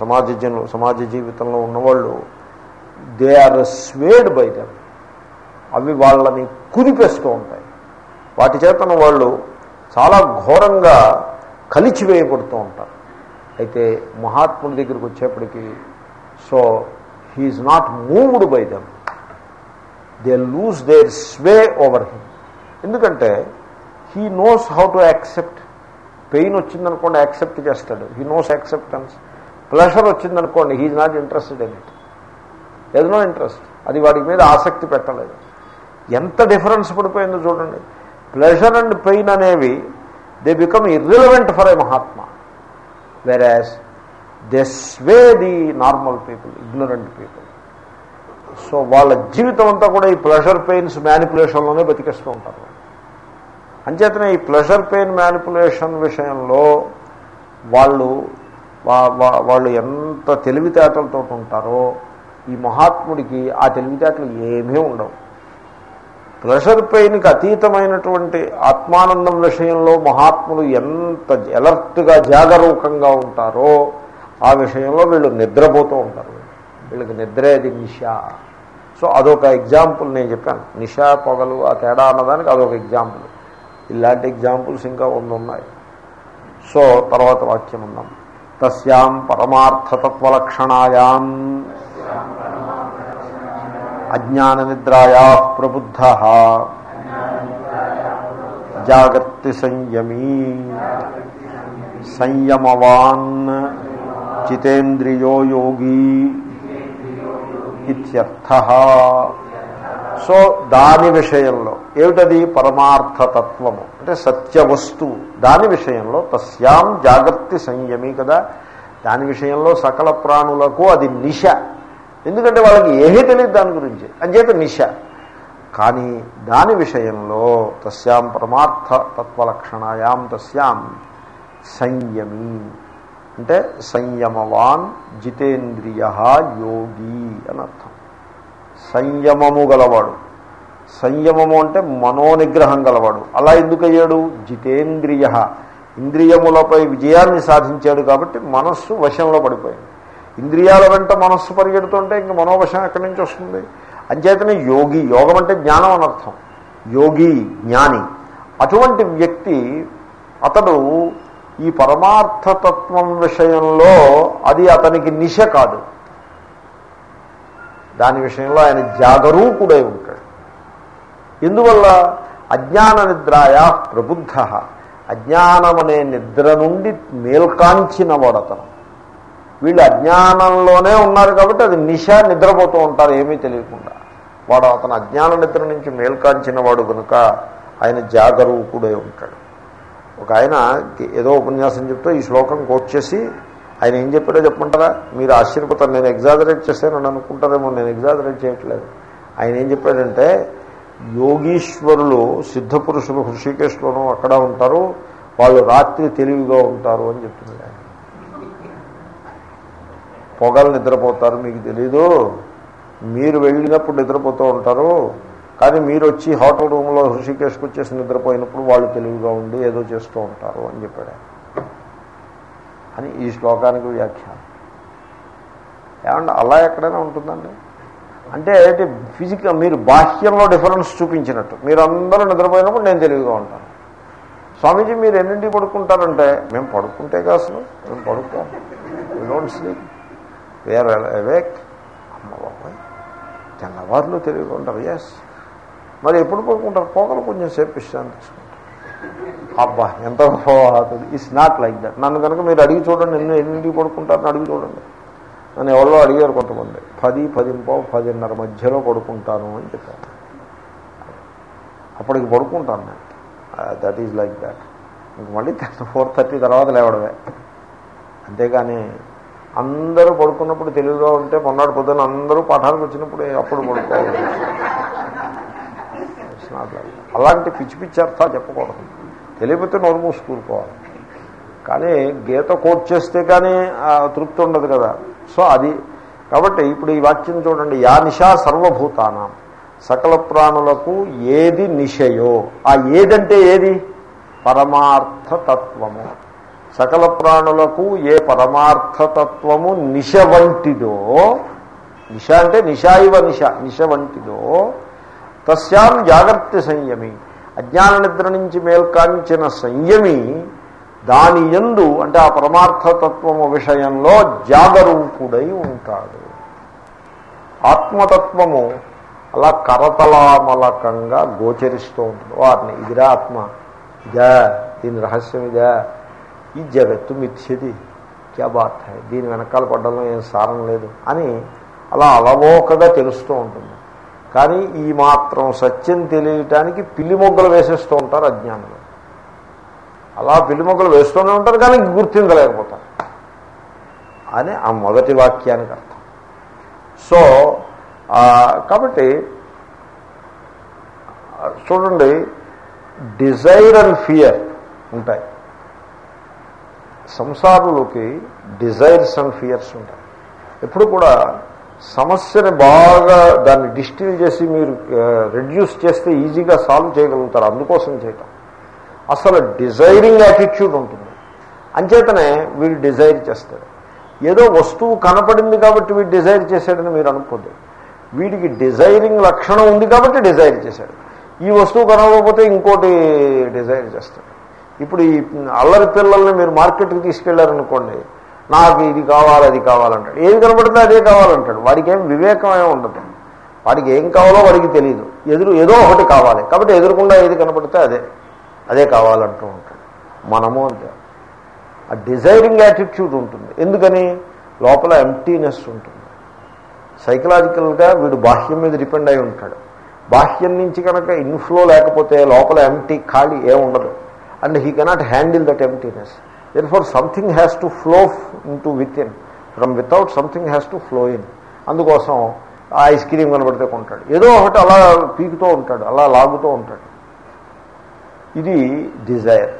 సమాజ జనులు సమాజ జీవితంలో ఉన్నవాళ్ళు they are swayed by them అవి వాళ్ళని కుదిపేస్తూ ఉంటాయి. వాటి చేతన వాళ్ళు చాలా ఘోరంగా కలిచివేయబడుతూ ఉంటారు. అయితే మహాత్ముడి దగ్గరికి వచ్చేప్పటికీ so he's not moved by them they lose their sway over him ఎందుకంటే he knows how to accept pain వచ్చిందనుకోండి యాక్సెప్ట్ చేస్తాడు. హీ నోస్ యాక్సెప్టెన్స్ ప్లెషర్ వచ్చిందనుకోండి he's not interested in it ఏదో ఇంట్రెస్ట్ అది వాడి మీద ఆసక్తి పెట్టలేదు. ఎంత డిఫరెన్స్ పడిపోయిందో చూడండి. ప్లెషర్ అండ్ పెయిన్ అనేవి they become irrelevant for a Mahatma whereas they way the normal people ignorant people so వాళ్ళ జీవితం అంతా కూడా ఈ ప్లెజర్ పెయిన్స్ మ్యానిపులేషన్లోనే బతికేస్తూ ఉంటారు. అంచేతనే ఈ ప్లెజర్ పెయిన్ మ్యానిపులేషన్ విషయంలో వాళ్ళు వాళ్ళు ఎంత తెలివితేటలతో ఉంటారో ఈ మహాత్ముడికి ఆ తెలివితేటలు ఏమీ ఉండవు. ప్రెషర్ పెయిన్కి అతీతమైనటువంటి ఆత్మానందం విషయంలో మహాత్ములు ఎంత ఎలర్ట్గా జాగరూకంగా ఉంటారో ఆ విషయంలో వీళ్ళు నిద్రపోతూ ఉంటారు. వీళ్ళకి నిద్రే అది నిషా. సో అదొక ఎగ్జాంపుల్ నేను చెప్పాను. నిషా పొగలు ఆ తేడా అన్నదానికి అదొక ఎగ్జాంపుల్. ఇలాంటి ఎగ్జాంపుల్స్ ఇంకా వంద ఉన్నాయి సో తర్వాత వాక్యం ఉన్నాం తస్యాం పరమార్థతత్వలక్షణాయాం. అజ్ఞాన నిద్రాయా ప్రబుద్ధ. జాగర్తి సంయమీ. సంయమవాన్ చితేంద్రియో యోగి ఇత్యర్థ. సో దాని విషయంలో ఏమిటది పరమార్థతత్వము? అంటే సత్యవస్తువు దాని విషయంలో తస్యాం జాగర్తి సంయమి కదా. దాని విషయంలో సకల ప్రాణులకు అది నిశ ఎందుకంటే వాళ్ళకి ఏమీ తెలియదు దాని గురించి. అంచేత నిశ కానీ దాని విషయంలో తస్యాం పరమార్థ తత్వలక్షణాయాం తస్యాం సంయమి. అంటే సంయమవాన్ జితేంద్రియ యోగి అని అర్థం. సంయమము గలవాడు. సంయమము అంటే మనోనిగ్రహం గలవాడు. అలా ఎందుకు అయ్యాడు జితేంద్రియ. ఇంద్రియములపై విజయాన్ని సాధించాడు కాబట్టి మనస్సు వశంలో పడిపోయింది. ఇంద్రియాల వెంట మనస్సు పరిగెడుతుంటే ఇంక మనోవశం ఎక్కడి నుంచి వస్తుంది? అంచేతనే యోగి యోగం అంటే జ్ఞానం అనర్థం యోగి జ్ఞాని. అటువంటి వ్యక్తి అతడు ఈ పరమార్థతత్వం విషయంలో అది అతనికి నిశ కాదు. దాని విషయంలో ఆయన జాగరూకుడై ఉంటాడు. ఎందువల్ల? అజ్ఞాన నిద్రాయ ప్రబుద్ధ. అజ్ఞానమనే నిద్ర నుండి మేల్కాంచిన వీళ్ళు అజ్ఞానంలోనే ఉన్నారు కాబట్టి అది నిశ నిద్రపోతూ ఉంటారు ఏమీ తెలియకుండా. వాడు అతను అజ్ఞాన నిద్ర నుంచి మేల్కాంచిన వాడు కనుక ఆయన జాగరూకుడే ఉంటాడు. ఒక ఆయన ఏదో ఉపన్యాసం చెప్తూ ఈ శ్లోకం కోట్ చేసి ఆయన ఏం చెప్పారో చెప్పమంటారా? మీరు ఆశ్చర్యపోతారు నేను ఎగ్జాజరేట్ చేశానని అనుకుంటారేమో నేను ఎగ్జాజరేట్ చేయట్లేదు. ఆయన ఏం చెప్పాడంటే యోగీశ్వరులు సిద్ధపురుషులు హృషికేశ్లోనూ అక్కడ ఉంటారు వాళ్ళు రాత్రి తెలివిగా ఉంటారు అని చెప్తున్నాడు పొగలు నిద్రపోతారు మీకు తెలీదు. మీరు వెళ్ళినప్పుడు నిద్రపోతూ ఉంటారు. కానీ మీరు వచ్చి హోటల్ రూమ్లో హృషికేశ్కి వచ్చేసి నిద్రపోయినప్పుడు వాళ్ళు తెలివిగా ఉండి ఏదో చేస్తూ ఉంటారు అని చెప్పాడు అని ఈ శ్లోకానికి వ్యాఖ్యానం. ఏమంటే అలా ఎక్కడైనా ఉంటుందండి? అంటే ఏంటి ఫిజికల్ మీరు బాహ్యంలో డిఫరెన్స్ చూపించినట్టు. మీరు అందరూ నిద్రపోయినప్పుడు నేను తెలివిగా ఉంటాను. స్వామీజీ మీరు ఎన్నింటికి పడుకుంటారంటే? మేము పడుకుంటే కాసు అసలు మేము పడుకోం డోంట్ స్లీప్ వేర్ అవేక్ అమ్మ బాబాయ్. తెల్లవారులు తెలివిగా ఉంటారు ఎస్ మరి ఎప్పుడు పడుకుంటారు? పోగలు కొంచెం సేపు విశ్రాంతి తీసుకుంటారు. అబ్బా ఎంత గొప్పవాదుడు ఇట్స్ నాట్ లైక్ దట్ నన్ను కనుక మీరు అడిగి చూడండి ఎన్ని ఎన్నింటికి పడుకుంటారని అడిగి చూడండి. నన్ను ఎవరో అడిగారు కొంతమంది. పది పదింపో పదిన్నర మధ్యలో పడుకుంటాను అని చెప్పాను అప్పటికి పడుకుంటాను నేను. దట్ ఈజ్ లైక్ దాట్ ఇంక మళ్ళీ ఫోర్ థర్టీ తర్వాత లేవడమే. అంతేగాని అందరూ పడుకున్నప్పుడు తెలివిగా ఉంటే మొన్నటి పొద్దున అందరూ పాఠాలకు వచ్చినప్పుడు అప్పుడు పడుకోవాలి. అలాంటి పిచ్చి పిచ్చి అర్థాలు చెప్పకూడదు. తెలియపోతే నోరు మూసుకూరుకోవాలి కానీ గీత కోట్ చేస్తే కానీ తృప్తి ఉండదు కదా. సో అది. కాబట్టి ఇప్పుడు ఈ వాక్యం చూడండి. యా నిషా సర్వభూతానం. సకల ప్రాణులకు ఏది నిషయో ఆ ఏదంటే ఏది? పరమార్థతత్వము. సకల ప్రాణులకు ఏ పరమార్థతత్వము నిశ వంటిదో నిశ అంటే నిశా ఇవ నిశ నిశ వంటిదో తస్యాం జాగ్రత్త సంయమి. అజ్ఞాన నిద్ర నుంచి మేల్కాంచిన సంయమి దాని ఎందు అంటే ఆ పరమార్థతత్వము విషయంలో జాగరూకుడై ఉంటాడు. ఆత్మతత్వము అలా కరతలామలకంగా గోచరిస్తూ ఉంటుంది. వారిని ఇదిరా ఆత్మ ఇదా దీని రహస్యం ఇదా ఈ జగత్తు మిథ్యది. క్యా బాత్ హై? దీని వెనకాల పడ్డంలో ఏం సారం లేదు అని అలా అలవోకగా తెలుస్తూ ఉంటుంది. కానీ ఈ మాత్రం సత్యం తెలియటానికి పిల్లిమొగ్గలు వేసేస్తూ ఉంటారు అజ్ఞానులు. అలా పిల్లిమొగ్గలు వేస్తూనే ఉంటారు కానీ గుర్తించలేకపోతారు. అని ఆ మొదటి వాక్యానికి అర్థం. సో కాబట్టి చూడండి డిజైర్ అండ్ ఫియర్ ఉంటాయి. సంసారులకి డిజైర్స్ అండ్ ఫియర్స్ ఉంటాయి. ఎప్పుడు కూడా సమస్యని బాగా దాన్ని డిస్టిల్ చేసి మీరు రెడ్యూస్ చేస్తే ఈజీగా సాల్వ్ చేయగలుగుతారు. అందుకోసం చేయటం. అసలు డిజైరింగ్ యాటిట్యూడ్ ఉంటుంది. అంచేతనే వీడు డిజైర్ చేస్తాడు. ఏదో వస్తువు కనపడింది కాబట్టి వీడు డిజైర్ చేశాడని మీరు అనుకోండి వీడికి డిజైరింగ్ లక్షణం ఉంది కాబట్టి డిజైర్ చేశాడు. ఈ వస్తువు కనపడకపోతే ఇంకోటి డిజైర్ చేస్తాడు. ఇప్పుడు ఈ అల్లరి పిల్లల్ని మీరు మార్కెట్కి తీసుకెళ్ళారనుకోండి నాకు ఇది కావాలి అది కావాలంటాడు ఏది కనపడితే అదే కావాలంటాడు. వాడికి ఏం వివేకమే ఉండదు. వాడికి ఏం కావాలో వాడికి తెలియదు ఎదురు ఏదో ఒకటి కావాలి. కాబట్టి ఎదురుకుండా ఏది కనపడితే అదే. అదే కావాలంటూ ఉంటాడు. మనము అంతే. ఆ డిజైరింగ్ యాటిట్యూడ్ ఉంటుంది. ఎందుకని? లోపల ఎంటీనెస్ ఉంటుంది. సైకలాజికల్గా వీడు బాహ్యం మీద డిపెండ్ అయి ఉంటాడు. బాహ్యం నుంచి కనుక ఇన్ఫ్లో లేకపోతే లోపల ఎంటీ ఖాళీ ఏముండదు and he cannot handle that emptiness then for something has to flow into within from without something has to flow in అందుకోసం ఐస్ క్రీమ్ కనబడితే కొంటాడు. ఏదో ఒకటి అలా పీకుతూ ఉంటాడు అలా లాగుతూ ఉంటాడు. ఇది డిజైర్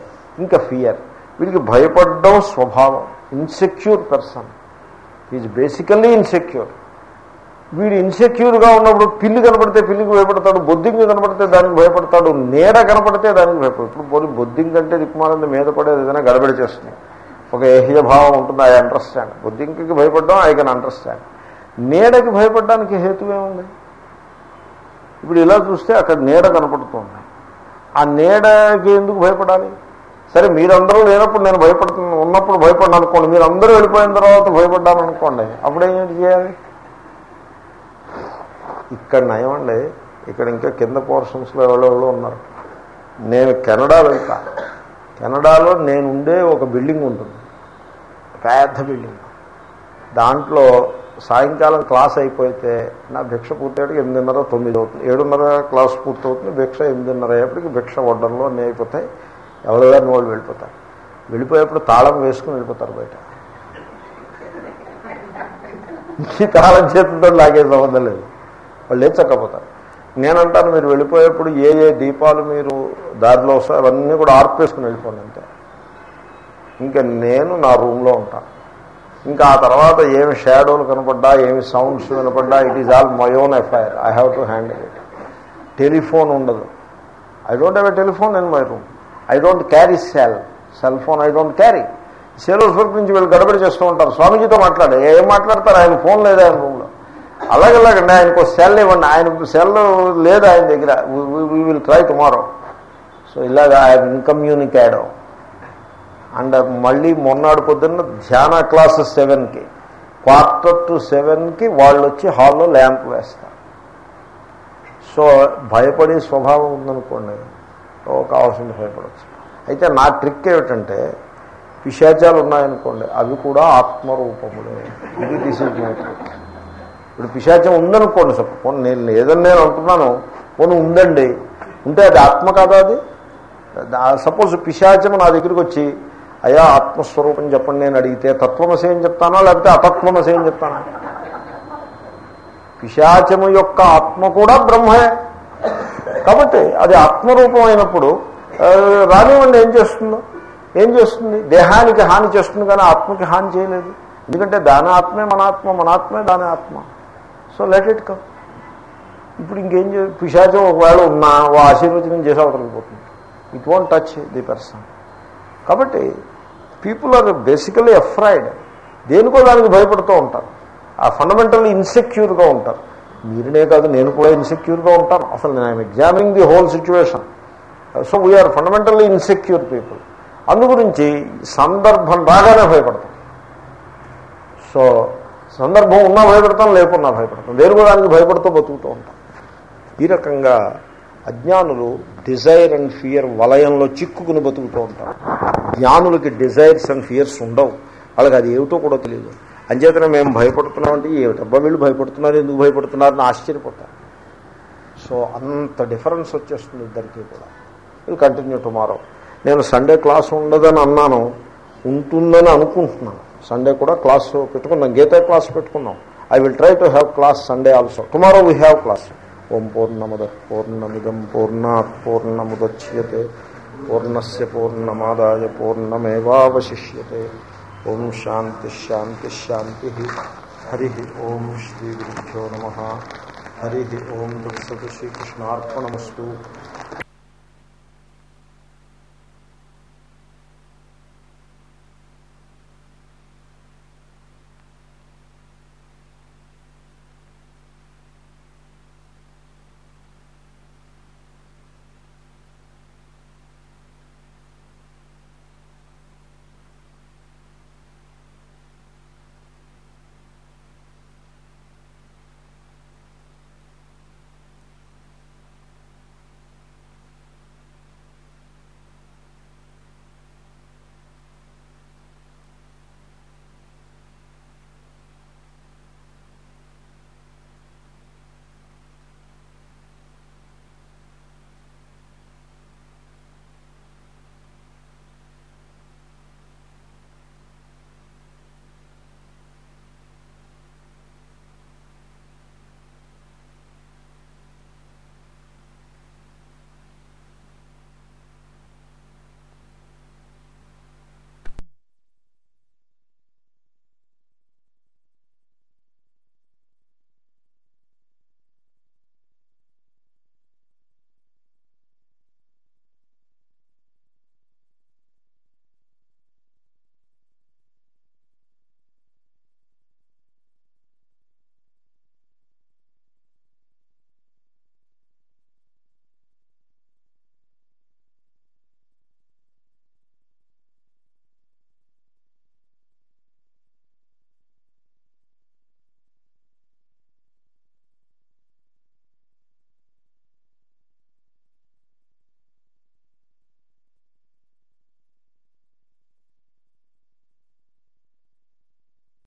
ఇంకా ఫియర్ వీడికి భయపడడం స్వభావం. Insecure person is basically insecure వీడు ఇన్సెక్యూర్గా ఉన్నప్పుడు పిల్లి కనపడితే పిల్లికి భయపడతాడు బొద్దింగి కనపడితే దానికి భయపడతాడు నీడ కనపడితే దానికి భయపడతాడు. ఇప్పుడు పోనీ బొద్దింగ్ అంటే దిక్కుమాలంది మీద పడేది ఏదైనా గడబడి చేస్తుంది. ఒక ఏహ్యభావం ఉంటుంది ఐ అండర్స్టాండ్ బొద్దింకి భయపడడం ఐ కెన్ అండర్స్టాండ్ నీడకి భయపడడానికి హేతువేముంది ఇప్పుడు ఇలా చూస్తే అక్కడ నీడ కనపడుతుంది. ఆ నీడకి ఎందుకు భయపడాలి? సరే మీరందరూ లేనప్పుడు నేను భయపడుతున్నాను ఉన్నప్పుడు భయపడ్డాను అనుకోండి మీరు అందరూ వెళ్ళిపోయిన తర్వాత భయపడ్డాను అనుకోండి ఏం చేయాలి? ఇక్కడ నయమండి. ఇక్కడ ఇంకా కింద పోర్షన్స్లో ఎవరెవరో ఉన్నారు. నేను కెనడా వెళ్తా. కెనడాలో నేను ఉండే ఒక బిల్డింగ్ ఉంటుంది. పెద్ద బిల్డింగ్. దాంట్లో సాయంకాలం క్లాస్ అయిపోతే నా భిక్ష పూర్తయ్యేటికి ఎనిమిదిన్నర తొమ్మిది అవుతుంది. ఏడున్నర క్లాస్ పూర్తవుతుంది. భిక్ష ఎనిమిదిన్నర అయ్యేప్పటికి భిక్ష వడ్డంలో అన్నీ అయిపోతాయి. ఎవరెవరిని వాళ్ళు వెళ్ళిపోతారు. వెళ్ళిపోయేప్పుడు తాళం వేసుకుని వెళ్ళిపోతారు బయట. తాళం చేతులతో లాగే సంబంధం లేదు. వాళ్ళు లేచక్కపోతారు నేనంటాను మీరు వెళ్ళిపోయేప్పుడు ఏ ఏ దీపాలు మీరు దారిలో వస్తాయి అవన్నీ కూడా ఆర్పేసుకుని వెళ్ళిపోండి అంతే. ఇంకా నేను నా రూమ్లో ఉంటాను ఇంకా ఆ తర్వాత ఏమి షాడోలు కనపడ్డా ఏమి sounds వినపడ్డా it is all my own affair I have to handle it telephone ఉండదు. I don't have a telephone in my room I don't carry cell cell phone I don't carry సేలోస్ work నుంచి వీళ్ళు గడబడి చేస్తూ ఉంటారు. స్వామీజీతో మాట్లాడే. ఏం మాట్లాడతారు? ఆయన phone లేదా ఆయన అలాగలాగండి ఆయనకు సెల్ ఇవ్వండి. ఆయన సెల్ లేదు ఆయన దగ్గర. We will try tomorrow so ఇలాగ ఆయన ఇన్కమ్యూనికేడో అండ్ మళ్ళీ మొన్నాడు పొద్దున్న ధ్యాన క్లాస్ సెవెన్కి క్వార్టర్ టు సెవెన్కి వాళ్ళు వచ్చి హాల్లో ల్యాంప్ వేస్తారు. సో భయపడే స్వభావం ఉందనుకోండి. కావాల్సింది భయపడవచ్చు అయితే నా ట్రిక్ ఏమిటంటే పిశాచాలు ఉన్నాయనుకోండి అవి కూడా ఆత్మరూపములే. ఇది దిస్ ఇస్ మై ట్రిక్ ఇప్పుడు పిశాచం ఉందనుకోండి సపోజ్ నేను ఏదని నేను అంటున్నాను పోనీ ఉందండి. ఉంటే అది ఆత్మ కాదా అది? సపోజ్ పిశాచం నా దగ్గరికి వచ్చి అయ్యా ఆత్మస్వరూపం చెప్పండి నేను అడిగితే తత్వమసి ఏం చెప్తానా లేకపోతే అతత్వమసి ఏం చెప్తానా? పిశాచము యొక్క ఆత్మ కూడా బ్రహ్మే. కాబట్టి అది ఆత్మరూపం అయినప్పుడు రానివ్వండి ఏం చేస్తుందో? ఏం చేస్తుంది? దేహానికి హాని చేస్తుంది కానీ ఆత్మకి హాని చేయలేదు. ఎందుకంటే దాని ఆత్మే మన ఆత్మ మన దాని ఆత్మ. సో లెట్ ఇట్ కమ్ ఇప్పుడు ఇంకేం చే పిశాచం ఒకవేళ ఉన్నా ఓ ఆశీర్వచనం చేసి అవతలకి పోతుంది. It won't touch the person కాబట్టి పీపుల్ ఆర్ బేసికలీ అఫ్రైడ్ దేనికో దానికి భయపడుతూ ఉంటారు. ఆ ఫండమెంటల్ ఇన్సెక్యూర్గా ఉంటారు. మీరునే కాదు నేను కూడా ఇన్సెక్యూర్గా ఉంటాను. అసలు నేను examining the whole situation so we're fundamentally insecure people అందు గురించి సందర్భం రాగానే భయపడతాం. సో సందర్భం ఉన్నా భయపడతాం లేకున్నా భయపడతాం. వేరుకోవడానికి భయపడుతూ బతుకుతూ ఉంటాం. ఈ రకంగా అజ్ఞానులు డిజైర్ అండ్ ఫియర్ వలయంలో చిక్కుకుని బతుకుతూ ఉంటారు జ్ఞానులకి డిజైర్స్ అండ్ ఫియర్స్ ఉండవు. వాళ్ళకి అది ఏమిటో కూడా తెలియదు. అంచేతనే మేము భయపడుతున్నాం అంటే ఏమిటబ్బా వీళ్ళు భయపడుతున్నారు ఎందుకు భయపడుతున్నారు? అని ఆశ్చర్యపోతారు సో అంత డిఫరెన్స్ వచ్చేస్తుంది ఇద్దరికీ కూడా. ఇది కంటిన్యూ టుమారో నేను సండే క్లాస్ ఉండదని అన్నాను ఉంటుందని అనుకుంటున్నాను. సండే కూడా క్లాస్ పెట్టుకున్నాం గీతా క్లాస్ పెట్టుకున్నాం I will try to have class Sunday also tomorrow we have class ఓం పూర్ణముద పూర్ణమిదం పూర్ణాత్ పూర్ణముద్యతే పూర్ణస్ పూర్ణమాదాయ పూర్ణమేవాశిష్యతే ఓం శాంతి శాంతి శాంతి హరి ఓం శ్రీ గురుభ్యో నమ హరి ఓం దత్సత్ శ్రీకృష్ణార్పణమస్తు